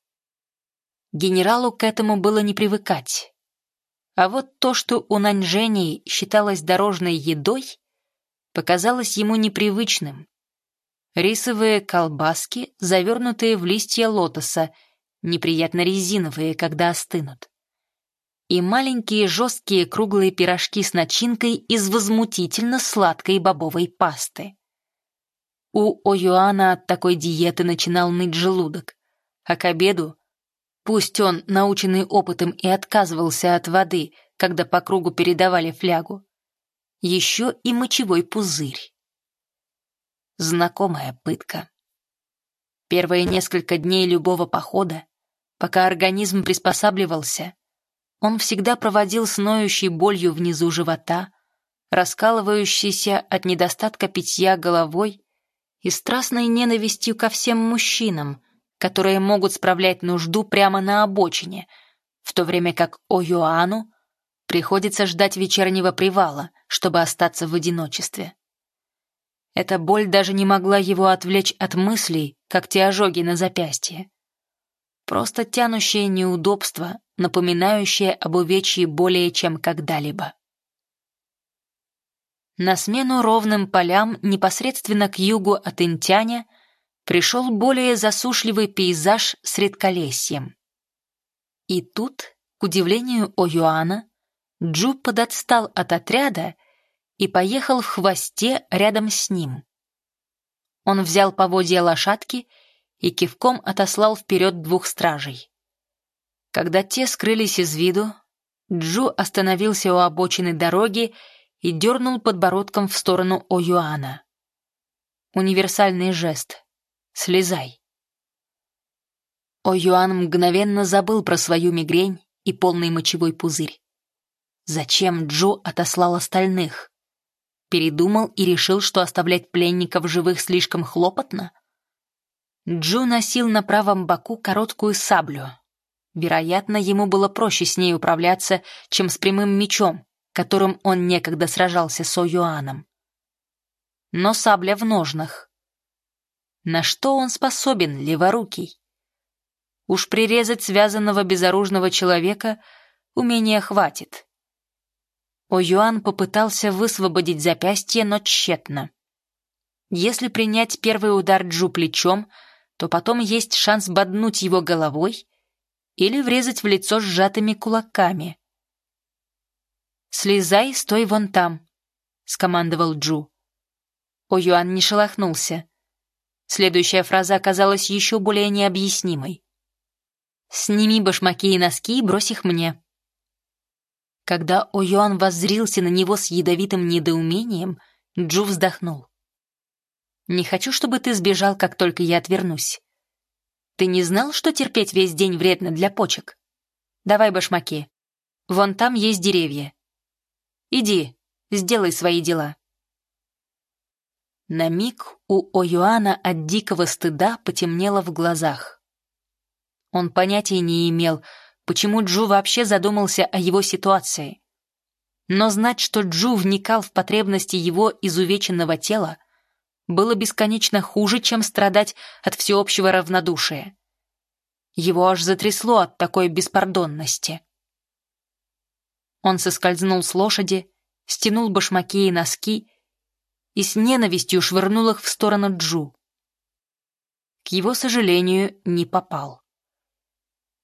Speaker 1: Генералу к этому было не привыкать. А вот то, что у Наньжэней считалось дорожной едой, показалось ему непривычным. Рисовые колбаски, завернутые в листья лотоса, неприятно резиновые, когда остынут. И маленькие жесткие круглые пирожки с начинкой из возмутительно сладкой бобовой пасты. У О'Юана от такой диеты начинал ныть желудок, а к обеду, пусть он, наученный опытом, и отказывался от воды, когда по кругу передавали флягу, еще и мочевой пузырь. Знакомая пытка. Первые несколько дней любого похода, пока организм приспосабливался, он всегда проводил с ноющей болью внизу живота, раскалывающейся от недостатка питья головой и страстной ненавистью ко всем мужчинам, которые могут справлять нужду прямо на обочине, в то время как О'Юану приходится ждать вечернего привала, чтобы остаться в одиночестве. Эта боль даже не могла его отвлечь от мыслей, как те ожоги на запястье. Просто тянущее неудобство, напоминающее об увечье более чем когда-либо. На смену ровным полям непосредственно к югу от Интяня пришел более засушливый пейзаж с редколесьем. И тут, к удивлению О'Юана, Джу подотстал от отряда и поехал в хвосте рядом с ним. Он взял поводья лошадки и кивком отослал вперед двух стражей. Когда те скрылись из виду, Джу остановился у обочины дороги и дернул подбородком в сторону О'Юана. Универсальный жест. «Слезай». О'Юан мгновенно забыл про свою мигрень и полный мочевой пузырь. Зачем Джо отослал остальных? Передумал и решил, что оставлять пленников живых слишком хлопотно? Джу носил на правом боку короткую саблю. Вероятно, ему было проще с ней управляться, чем с прямым мечом, которым он некогда сражался с О'Юаном. Но сабля в ножнах. На что он способен, леворукий? Уж прирезать связанного безоружного человека умения хватит. О'Юан попытался высвободить запястье, но тщетно. Если принять первый удар Джу плечом, то потом есть шанс боднуть его головой или врезать в лицо сжатыми кулаками. «Слезай, стой вон там», — скомандовал Джу. О'Юан не шелохнулся. Следующая фраза оказалась еще более необъяснимой. «Сними башмаки и носки и брось их мне». Когда О'Юан воззрился на него с ядовитым недоумением, Джу вздохнул. «Не хочу, чтобы ты сбежал, как только я отвернусь. Ты не знал, что терпеть весь день вредно для почек? Давай башмаки. Вон там есть деревья. Иди, сделай свои дела». На миг у О'Юана от дикого стыда потемнело в глазах. Он понятия не имел, почему Джу вообще задумался о его ситуации. Но знать, что Джу вникал в потребности его изувеченного тела, было бесконечно хуже, чем страдать от всеобщего равнодушия. Его аж затрясло от такой беспардонности. Он соскользнул с лошади, стянул башмаки и носки и с ненавистью швырнул их в сторону Джу. К его сожалению, не попал.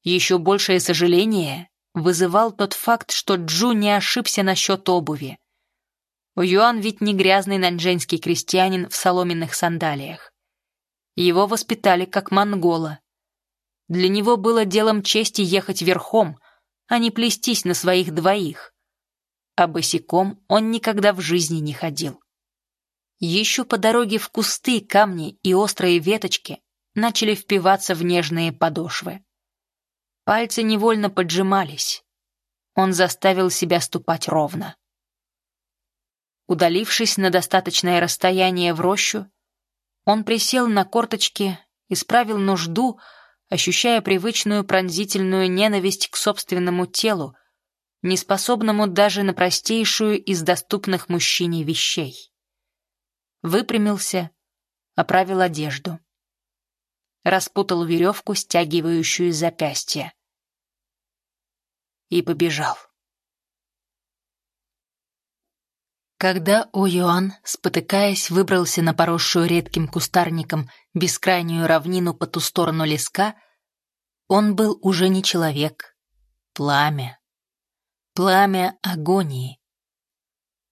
Speaker 1: Еще большее сожаление вызывал тот факт, что Джу не ошибся насчет обуви. Юан ведь не грязный наньчжэнский крестьянин в соломенных сандалиях. Его воспитали как монгола. Для него было делом чести ехать верхом, а не плестись на своих двоих. А босиком он никогда в жизни не ходил. Еще по дороге в кусты, камни и острые веточки начали впиваться в нежные подошвы. Пальцы невольно поджимались. Он заставил себя ступать ровно. Удалившись на достаточное расстояние в рощу, он присел на корточки, исправил нужду, ощущая привычную пронзительную ненависть к собственному телу, неспособному даже на простейшую из доступных мужчине вещей. Выпрямился, оправил одежду. Распутал веревку, стягивающую запястье. И побежал. Когда О-Юан, спотыкаясь, выбрался на поросшую редким кустарником бескрайнюю равнину по ту сторону леска, он был уже не человек. Пламя. Пламя агонии.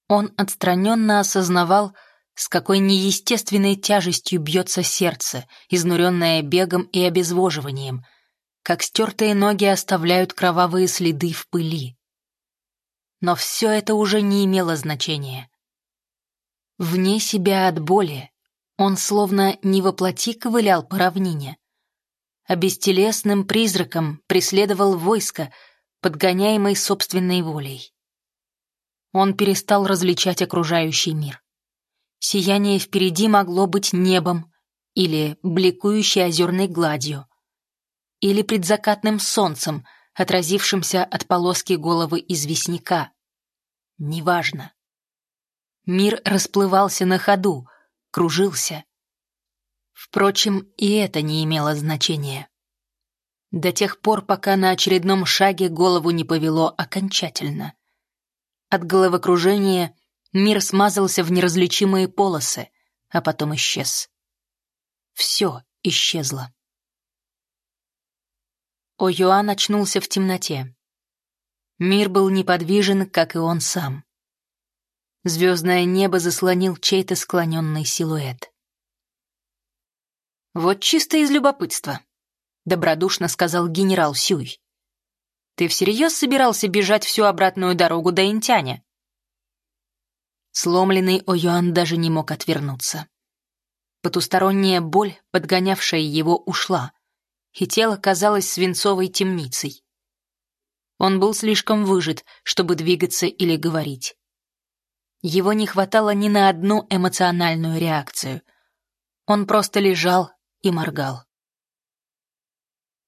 Speaker 1: Он отстраненно осознавал, с какой неестественной тяжестью бьется сердце, изнуренное бегом и обезвоживанием, как стертые ноги оставляют кровавые следы в пыли. Но все это уже не имело значения. Вне себя от боли он словно не воплоти ковылял по равнине, а бестелесным призраком преследовал войско, подгоняемый собственной волей. Он перестал различать окружающий мир. Сияние впереди могло быть небом или бликующей озерной гладью, или предзакатным солнцем, отразившимся от полоски головы известняка, неважно. Мир расплывался на ходу, кружился. Впрочем, и это не имело значения. До тех пор, пока на очередном шаге голову не повело окончательно. От головокружения мир смазался в неразличимые полосы, а потом исчез. Все исчезло. О'Юан очнулся в темноте. Мир был неподвижен, как и он сам. Звездное небо заслонил чей-то склоненный силуэт. «Вот чисто из любопытства», — добродушно сказал генерал Сюй. «Ты всерьез собирался бежать всю обратную дорогу до Интяня?» Сломленный О'Юан даже не мог отвернуться. Потусторонняя боль, подгонявшая его, ушла, и тело казалось свинцовой темницей. Он был слишком выжат, чтобы двигаться или говорить. Его не хватало ни на одну эмоциональную реакцию. Он просто лежал и моргал.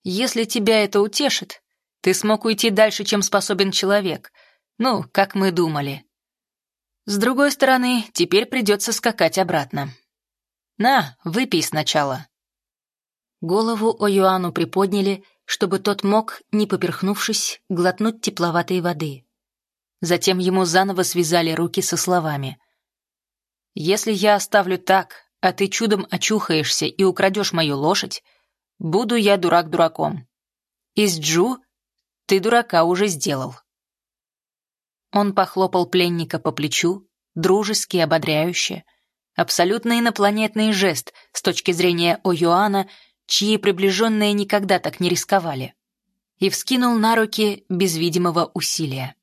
Speaker 1: «Если тебя это утешит, ты смог уйти дальше, чем способен человек. Ну, как мы думали. С другой стороны, теперь придется скакать обратно. На, выпей сначала». Голову О'Юану приподняли, чтобы тот мог, не поперхнувшись, глотнуть тепловатой воды. Затем ему заново связали руки со словами. «Если я оставлю так, а ты чудом очухаешься и украдешь мою лошадь, буду я дурак дураком. Из Джу ты дурака уже сделал». Он похлопал пленника по плечу, дружески, ободряюще. Абсолютно инопланетный жест с точки зрения О'Юана — чьи приближенные никогда так не рисковали, и вскинул на руки без видимого усилия.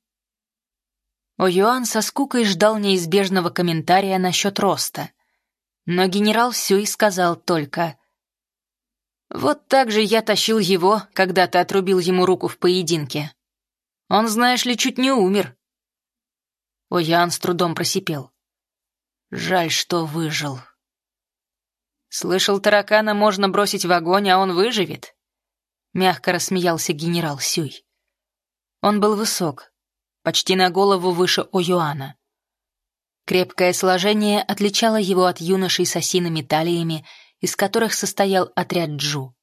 Speaker 1: О'Юан со скукой ждал неизбежного комментария насчет роста, но генерал Сюй сказал только «Вот так же я тащил его, когда ты отрубил ему руку в поединке. Он, знаешь ли, чуть не умер». О'Юан с трудом просипел. «Жаль, что выжил». «Слышал, таракана можно бросить в огонь, а он выживет?» Мягко рассмеялся генерал Сюй. Он был высок, почти на голову выше О'Юана. Крепкое сложение отличало его от юношей с осиными талиями, из которых состоял отряд Джу.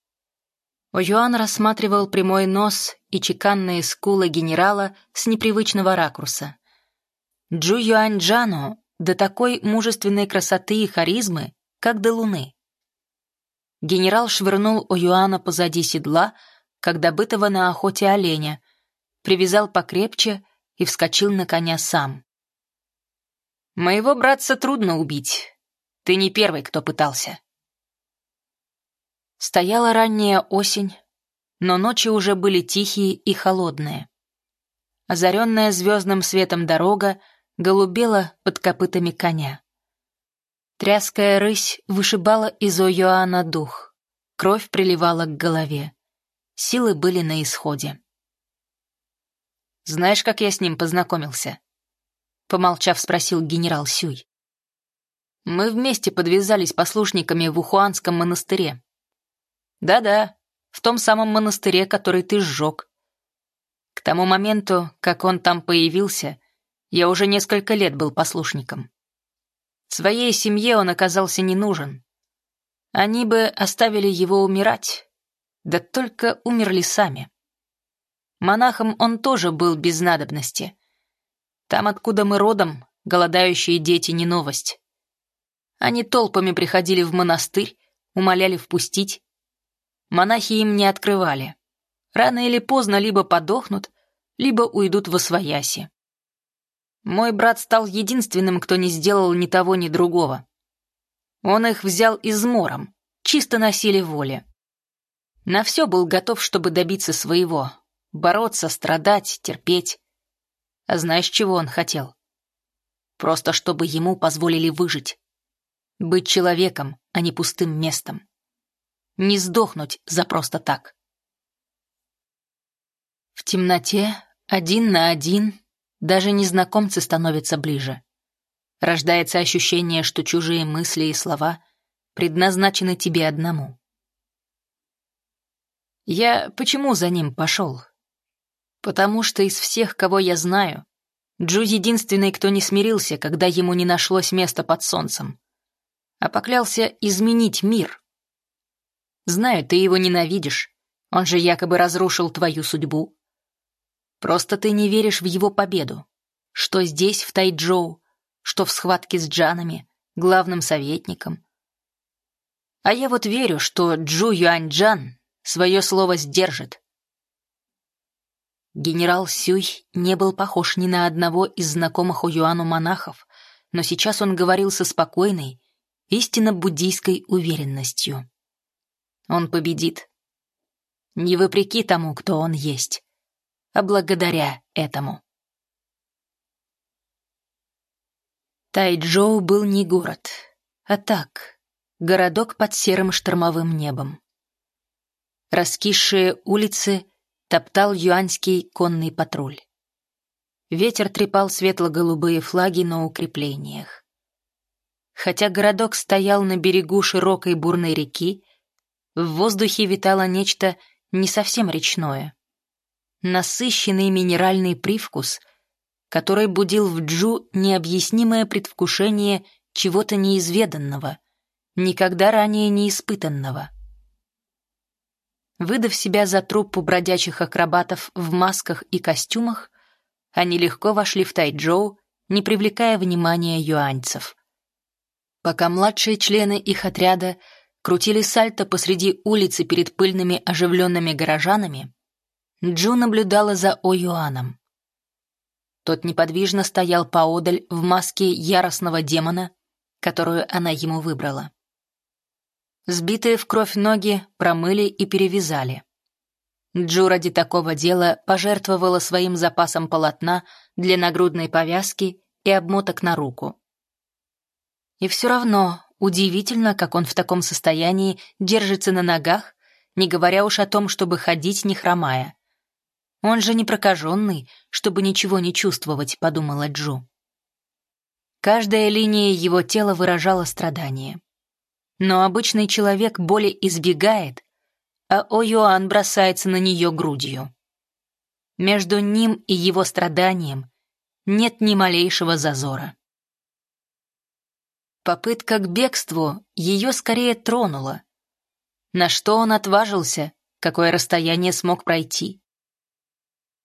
Speaker 1: О'Юан рассматривал прямой нос и чеканные скулы генерала с непривычного ракурса. Джу Юань Джану до такой мужественной красоты и харизмы, как до луны. Генерал швырнул О'Юана позади седла, как добытого на охоте оленя, привязал покрепче и вскочил на коня сам. «Моего братца трудно убить. Ты не первый, кто пытался». Стояла ранняя осень, но ночи уже были тихие и холодные. Озаренная звездным светом дорога голубела под копытами коня. Тряская рысь вышибала из Ойоана дух. Кровь приливала к голове. Силы были на исходе. «Знаешь, как я с ним познакомился?» Помолчав, спросил генерал Сюй. «Мы вместе подвязались послушниками в Ухуанском монастыре. Да-да, в том самом монастыре, который ты сжег. К тому моменту, как он там появился, я уже несколько лет был послушником. Своей семье он оказался не нужен. Они бы оставили его умирать, да только умерли сами. Монахом он тоже был без надобности. Там, откуда мы родом, голодающие дети не новость. Они толпами приходили в монастырь, умоляли впустить, монахи им не открывали. Рано или поздно либо подохнут, либо уйдут во свояси. Мой брат стал единственным, кто не сделал ни того, ни другого. Он их взял измором, чисто на силе воли. На все был готов, чтобы добиться своего. Бороться, страдать, терпеть. А знаешь, чего он хотел? Просто чтобы ему позволили выжить. Быть человеком, а не пустым местом не сдохнуть за просто так. В темноте, один на один, даже незнакомцы становятся ближе. Рождается ощущение, что чужие мысли и слова предназначены тебе одному. Я почему за ним пошел? Потому что из всех, кого я знаю, Джу единственный, кто не смирился, когда ему не нашлось места под солнцем, а поклялся изменить мир, Знаю, ты его ненавидишь. Он же якобы разрушил твою судьбу. Просто ты не веришь в его победу. Что здесь, в Тайчжоу, что в схватке с Джанами, главным советником. А я вот верю, что Джу Юаньджан свое слово сдержит. Генерал Сюй не был похож ни на одного из знакомых у Юану монахов, но сейчас он говорил со спокойной, истинно буддийской уверенностью. Он победит. Не вопреки тому, кто он есть, благодаря этому. Тайчжоу был не город, а так, городок под серым штормовым небом. Раскисшие улицы топтал юаньский конный патруль. Ветер трепал светло-голубые флаги на укреплениях. Хотя городок стоял на берегу широкой бурной реки, в воздухе витало нечто не совсем речное. Насыщенный минеральный привкус, который будил в Джу необъяснимое предвкушение чего-то неизведанного, никогда ранее не испытанного. Выдав себя за труппу бродячих акробатов в масках и костюмах, они легко вошли в Тайчжоу, не привлекая внимания юаньцев. Пока младшие члены их отряда крутили сальто посреди улицы перед пыльными оживленными горожанами, Джу наблюдала за О'Юаном. Тот неподвижно стоял поодаль в маске яростного демона, которую она ему выбрала. Сбитые в кровь ноги промыли и перевязали. Джу ради такого дела пожертвовала своим запасом полотна для нагрудной повязки и обмоток на руку. И все равно Удивительно, как он в таком состоянии держится на ногах, не говоря уж о том, чтобы ходить не хромая. Он же не прокаженный, чтобы ничего не чувствовать, подумала Джу. Каждая линия его тела выражала страдание. Но обычный человек боли избегает, а О'Юан бросается на нее грудью. Между ним и его страданием нет ни малейшего зазора. Попытка к бегству ее скорее тронула. На что он отважился, какое расстояние смог пройти.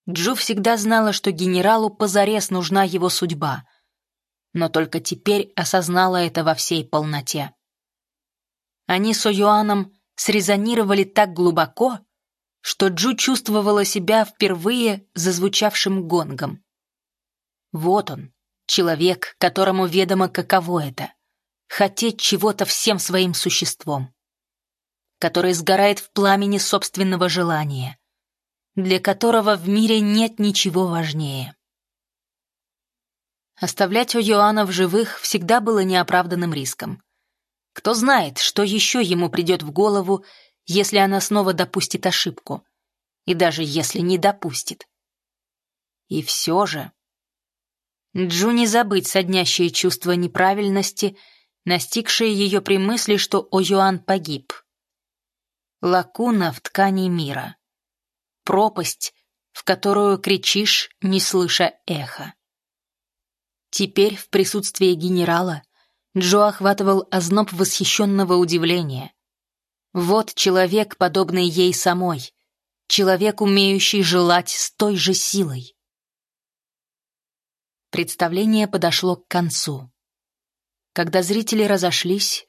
Speaker 1: Джу всегда знала, что генералу позарез нужна его судьба, но только теперь осознала это во всей полноте. Они с Оюаном срезонировали так глубоко, что Джу чувствовала себя впервые зазвучавшим гонгом. Вот он, человек, которому ведомо каково это хотеть чего-то всем своим существом. который сгорает в пламени собственного желания, для которого в мире нет ничего важнее. Оставлять О'Йоанна в живых всегда было неоправданным риском. Кто знает, что еще ему придет в голову, если она снова допустит ошибку. И даже если не допустит. И все же... Джу не забыть соднящее чувство неправильности, настигшее ее при мысли, что О'Юан погиб. Лакуна в ткани мира. Пропасть, в которую кричишь, не слыша эха. Теперь в присутствии генерала Джо охватывал озноб восхищенного удивления. Вот человек, подобный ей самой, человек, умеющий желать с той же силой. Представление подошло к концу. Когда зрители разошлись,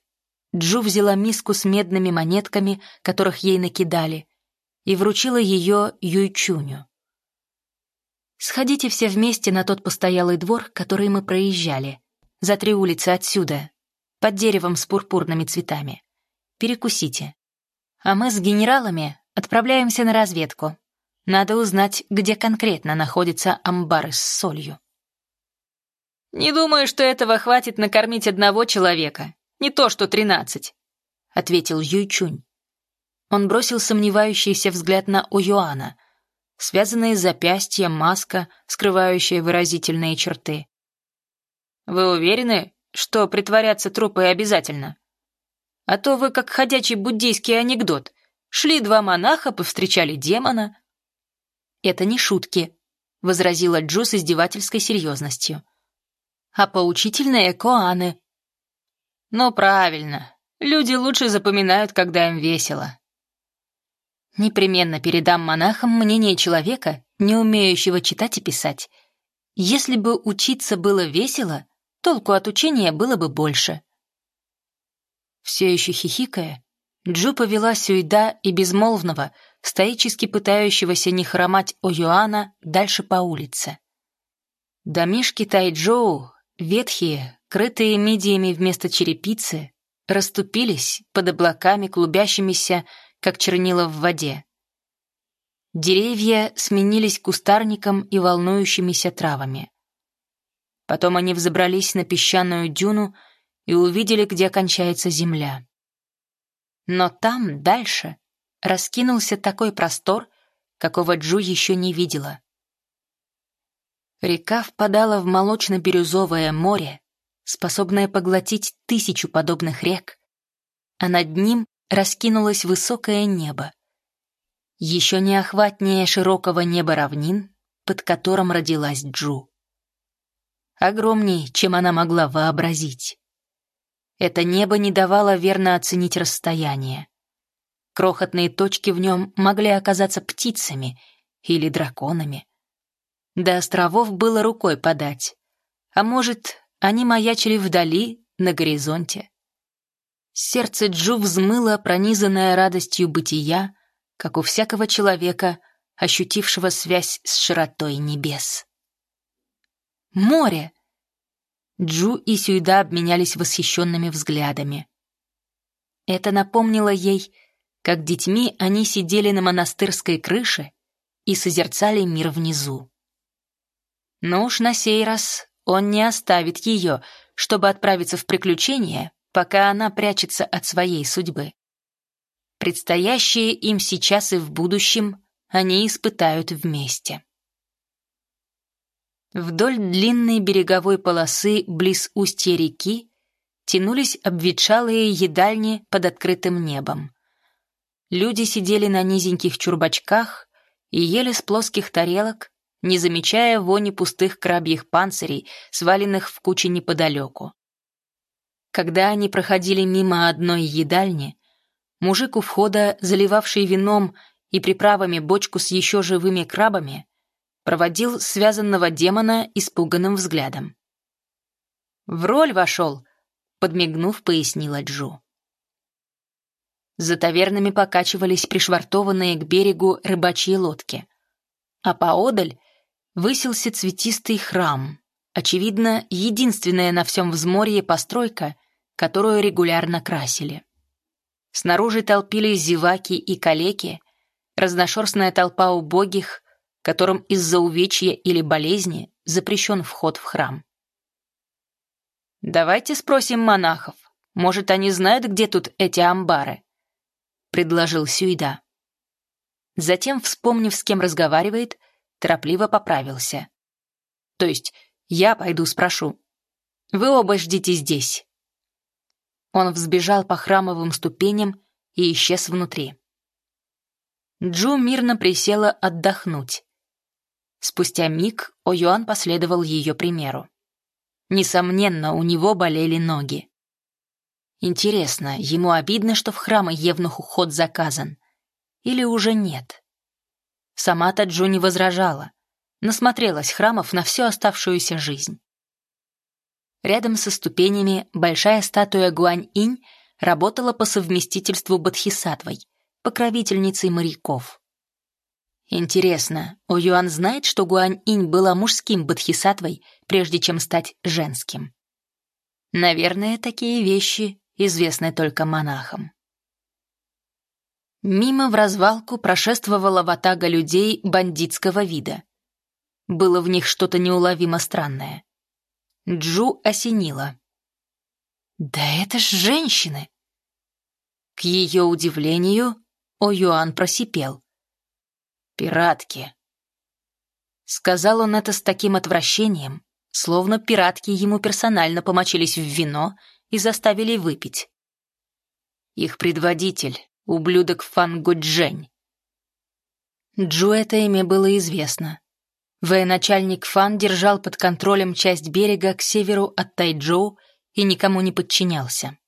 Speaker 1: Джу взяла миску с медными монетками, которых ей накидали, и вручила ее Юйчуню. Сходите все вместе на тот постоялый двор, который мы проезжали, за три улицы отсюда, под деревом с пурпурными цветами. Перекусите. А мы с генералами отправляемся на разведку. Надо узнать, где конкретно находятся амбары с солью. «Не думаю, что этого хватит накормить одного человека. Не то что тринадцать», — ответил Юйчунь. Он бросил сомневающийся взгляд на Оюана — связанные запястья, маска, скрывающая выразительные черты. «Вы уверены, что притворяться трупой обязательно? А то вы как ходячий буддийский анекдот. Шли два монаха, повстречали демона». «Это не шутки», — возразила Джу с издевательской серьезностью. «А поучительные коаны». «Ну, правильно. Люди лучше запоминают, когда им весело», Непременно передам монахам мнение человека, не умеющего читать и писать. Если бы учиться было весело, толку от учения было бы больше. Все еще хихикая, Джу повела Сюйда и безмолвного, стоически пытающегося не хромать О'Юана дальше по улице. Домишки Тайчжоу, ветхие, крытые мидиями вместо черепицы, расступились под облаками клубящимися, как чернила в воде. Деревья сменились кустарником и волнующимися травами. Потом они взобрались на песчаную дюну и увидели, где кончается земля. Но там, дальше, раскинулся такой простор, какого Джу еще не видела. Река впадала в молочно-бирюзовое море, способное поглотить тысячу подобных рек, а над ним раскинулось высокое небо. Еще не охватнее широкого неба равнин, под которым родилась Джу. Огромней, чем она могла вообразить. Это небо не давало верно оценить расстояние. Крохотные точки в нем могли оказаться птицами или драконами. До островов было рукой подать. А может, они маячили вдали, на горизонте. Сердце Джу взмыло, пронизанное радостью бытия, как у всякого человека, ощутившего связь с широтой небес. «Море!» Джу и Сюйда обменялись восхищенными взглядами. Это напомнило ей, как детьми они сидели на монастырской крыше и созерцали мир внизу. Но уж на сей раз он не оставит ее, чтобы отправиться в приключения пока она прячется от своей судьбы. Предстоящие им сейчас и в будущем они испытают вместе. Вдоль длинной береговой полосы близ устья реки тянулись обветшалые едальни под открытым небом. Люди сидели на низеньких чурбачках и ели с плоских тарелок, не замечая вони пустых крабьих панцирей, сваленных в куче неподалеку. Когда они проходили мимо одной едальни, мужик у входа, заливавший вином и приправами бочку с еще живыми крабами, проводил связанного демона испуганным взглядом. «В роль вошел», — подмигнув, пояснила Джу. За тавернами покачивались пришвартованные к берегу рыбачьи лодки, а поодаль высился цветистый храм, очевидно, единственная на всем взморье постройка, которую регулярно красили. Снаружи толпились зеваки и калеки, разношерстная толпа убогих, которым из-за увечья или болезни запрещен вход в храм. «Давайте спросим монахов. Может, они знают, где тут эти амбары?» — предложил Сюида. Затем, вспомнив, с кем разговаривает, торопливо поправился. «То есть я пойду спрошу. Вы оба ждите здесь». Он взбежал по храмовым ступеням и исчез внутри. Джу мирно присела отдохнуть. Спустя миг О'Юан последовал ее примеру. Несомненно, у него болели ноги. Интересно, ему обидно, что в храмы Евнуху ход заказан? Или уже нет? Сама-то Джу не возражала. Насмотрелась храмов на всю оставшуюся жизнь. Рядом со ступенями большая статуя Гуань-инь работала по совместительству Бодхисаттвой, покровительницей моряков. Интересно, у Юан знает, что Гуань-инь была мужским бодхисаттвой, прежде чем стать женским? Наверное, такие вещи известны только монахам. Мимо в развалку прошествовала ватага людей бандитского вида. Было в них что-то неуловимо странное. Джу осенила. «Да это ж женщины!» К ее удивлению, О Юан просипел. «Пиратки!» Сказал он это с таким отвращением, словно пиратки ему персонально помочились в вино и заставили выпить. Их предводитель, ублюдок Фан Гуджень. Джу это имя было известно. Военачальник Фан держал под контролем часть берега к северу от Тайчжоу и никому не подчинялся.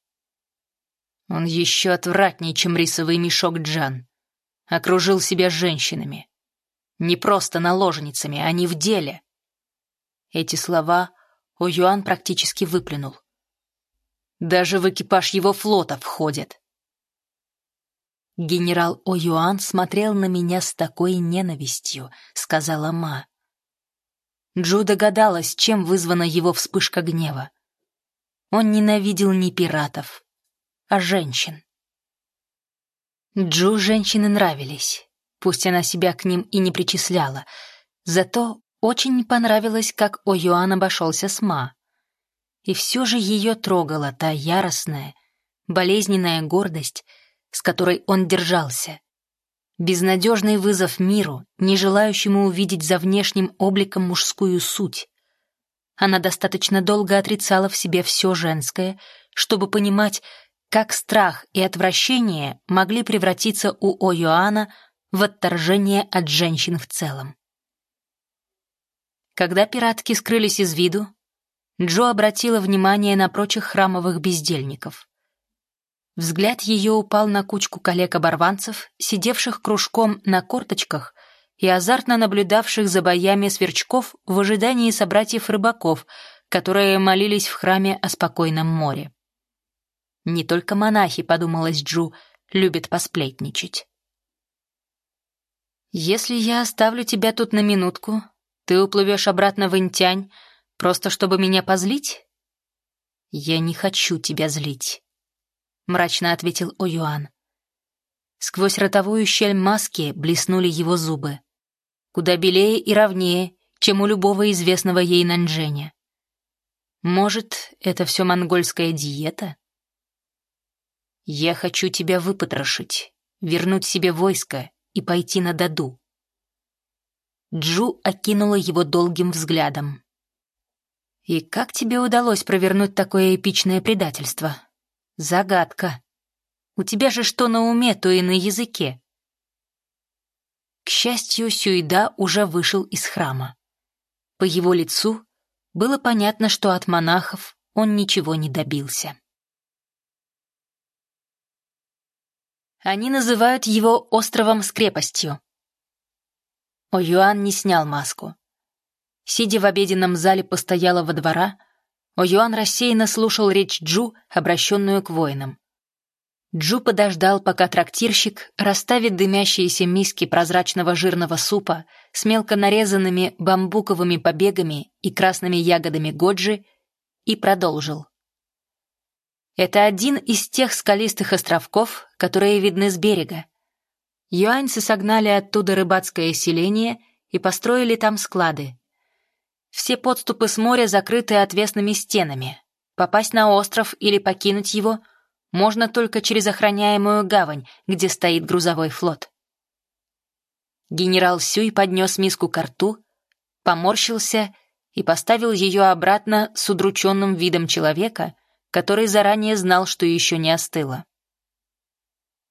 Speaker 1: Он еще отвратнее, чем рисовый мешок Джан. Окружил себя женщинами. Не просто наложницами, они в деле. Эти слова О Юан практически выплюнул. Даже в экипаж его флота входит. «Генерал О Юан смотрел на меня с такой ненавистью», — сказала Ма. Джу догадалась, чем вызвана его вспышка гнева. Он ненавидел не пиратов, а женщин. Джу женщины нравились, пусть она себя к ним и не причисляла, зато очень понравилось, как О Юан обошелся с Ма. И все же ее трогала та яростная, болезненная гордость, с которой он держался, Безнадежный вызов миру, не желающему увидеть за внешним обликом мужскую суть. Она достаточно долго отрицала в себе все женское, чтобы понимать, как страх и отвращение могли превратиться у О'Юана в отторжение от женщин в целом. Когда пиратки скрылись из виду, Джо обратила внимание на прочих храмовых бездельников. Взгляд ее упал на кучку коллег-оборванцев, сидевших кружком на корточках и азартно наблюдавших за боями сверчков в ожидании собратьев-рыбаков, которые молились в храме о спокойном море. Не только монахи, подумалась Джу, любят посплетничать. «Если я оставлю тебя тут на минутку, ты уплывешь обратно в Интянь, просто чтобы меня позлить?» «Я не хочу тебя злить» мрачно ответил О'Юан. Сквозь ротовую щель маски блеснули его зубы. Куда белее и ровнее, чем у любого известного ей Нанжэня. Может, это все монгольская диета? Я хочу тебя выпотрошить, вернуть себе войско и пойти на Даду. Джу окинула его долгим взглядом. «И как тебе удалось провернуть такое эпичное предательство?» Загадка. У тебя же что на уме, то и на языке. К счастью, Сюида уже вышел из храма. По его лицу было понятно, что от монахов он ничего не добился. Они называют его островом с крепостью. О'Юан не снял маску. Сидя в обеденном зале постоялого двора, О'Юан рассеянно слушал речь Джу, обращенную к воинам. Джу подождал, пока трактирщик расставит дымящиеся миски прозрачного жирного супа с мелко нарезанными бамбуковыми побегами и красными ягодами годжи и продолжил. Это один из тех скалистых островков, которые видны с берега. Юаньцы согнали оттуда рыбацкое селение и построили там склады. Все подступы с моря закрыты отвесными стенами. Попасть на остров или покинуть его можно только через охраняемую гавань, где стоит грузовой флот. Генерал Сюй поднес миску к рту, поморщился и поставил ее обратно с удрученным видом человека, который заранее знал, что еще не остыло.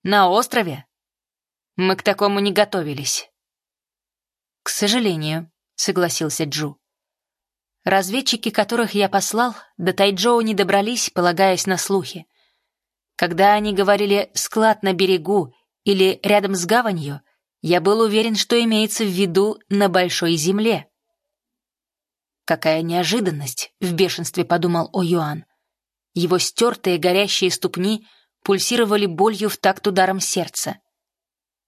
Speaker 1: «На острове?» Мы к такому не готовились. К сожалению, согласился Джу. Разведчики, которых я послал, до Тайджоу не добрались, полагаясь на слухи. Когда они говорили «склад на берегу» или «рядом с гаванью», я был уверен, что имеется в виду «на большой земле». Какая неожиданность, в бешенстве подумал О Юан. Его стертые горящие ступни пульсировали болью в такт ударом сердца.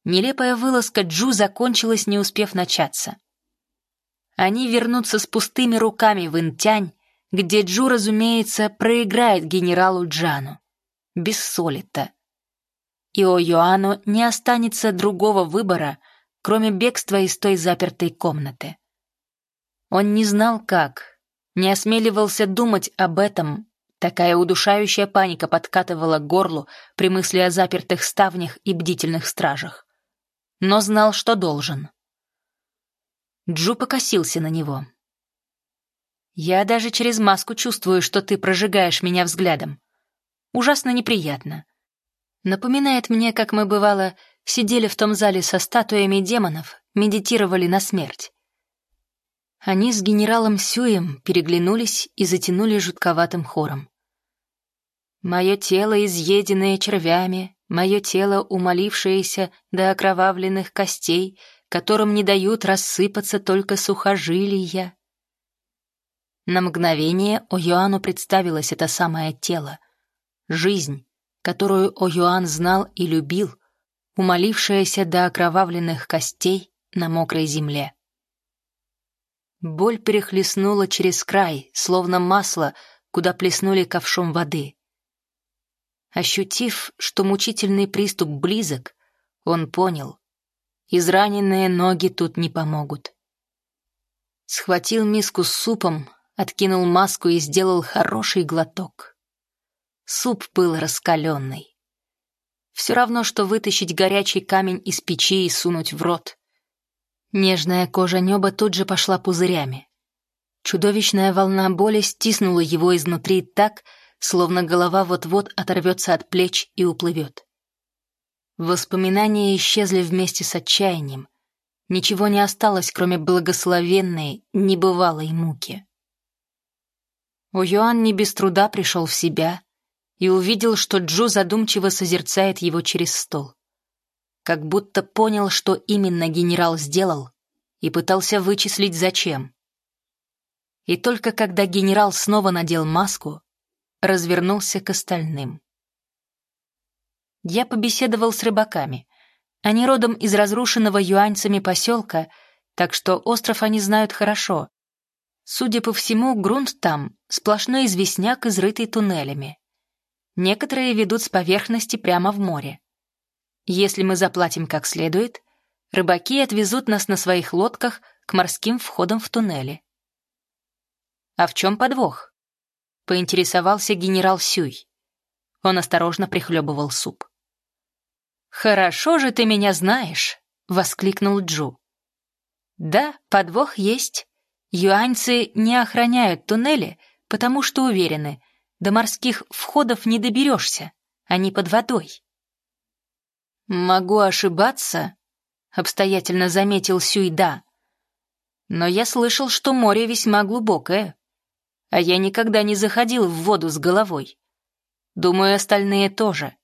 Speaker 1: Нелепая вылазка Джу закончилась, не успев начаться. Они вернутся с пустыми руками в Интянь, где Джу, разумеется, проиграет генералу Джану. Без. И у Йоану не останется другого выбора, кроме бегства из той запертой комнаты. Он не знал, как, не осмеливался думать об этом, такая удушающая паника подкатывала к горлу при мысли о запертых ставнях и бдительных стражах но знал, что должен. Джу покосился на него. «Я даже через маску чувствую, что ты прожигаешь меня взглядом. Ужасно неприятно. Напоминает мне, как мы, бывало, сидели в том зале со статуями демонов, медитировали на смерть. Они с генералом Сюем переглянулись и затянули жутковатым хором. «Мое тело, изъеденное червями, мое тело, умолившееся до окровавленных костей, которым не дают рассыпаться только сухожилия. На мгновение О'Юану представилось это самое тело. Жизнь, которую О'Юан знал и любил, умолившаяся до окровавленных костей на мокрой земле. Боль перехлестнула через край, словно масло, куда плеснули ковшом воды. Ощутив, что мучительный приступ близок, он понял, израненные ноги тут не помогут. Схватил миску с супом, откинул маску и сделал хороший глоток. Суп был раскаленный. Все равно, что вытащить горячий камень из печи и сунуть в рот. Нежная кожа неба тут же пошла пузырями. Чудовищная волна боли стиснула его изнутри так, словно голова вот-вот оторвется от плеч и уплывет. Воспоминания исчезли вместе с отчаянием. Ничего не осталось, кроме благословенной, небывалой муки. О'Юан не без труда пришел в себя и увидел, что Джу задумчиво созерцает его через стол. Как будто понял, что именно генерал сделал, и пытался вычислить, зачем. И только когда генерал снова надел маску, развернулся к остальным. Я побеседовал с рыбаками. Они родом из разрушенного юаньцами поселка, так что остров они знают хорошо. Судя по всему, грунт там — сплошной известняк, изрытый туннелями. Некоторые ведут с поверхности прямо в море. Если мы заплатим как следует, рыбаки отвезут нас на своих лодках к морским входам в туннели. А в чем подвох? поинтересовался генерал Сюй. Он осторожно прихлебывал суп. «Хорошо же ты меня знаешь!» — воскликнул Джу. «Да, подвох есть. Юаньцы не охраняют туннели, потому что уверены, до морских входов не доберешься, они под водой». «Могу ошибаться», — обстоятельно заметил Сюй Да. «Но я слышал, что море весьма глубокое а я никогда не заходил в воду с головой. Думаю, остальные тоже.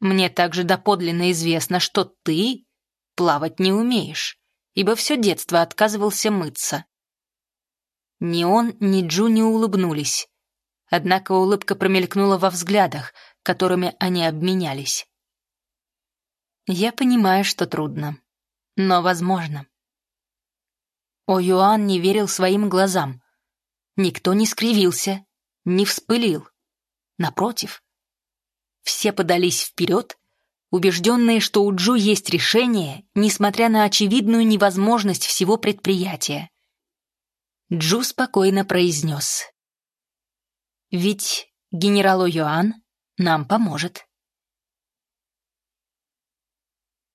Speaker 1: Мне также доподлинно известно, что ты плавать не умеешь, ибо все детство отказывался мыться. Ни он, ни Джу не улыбнулись, однако улыбка промелькнула во взглядах, которыми они обменялись. Я понимаю, что трудно, но возможно. О Юан не верил своим глазам — Никто не скривился, не вспылил. Напротив, все подались вперед, убежденные, что у Джу есть решение, несмотря на очевидную невозможность всего предприятия. Джу спокойно произнес. «Ведь генерал О'Юан нам поможет».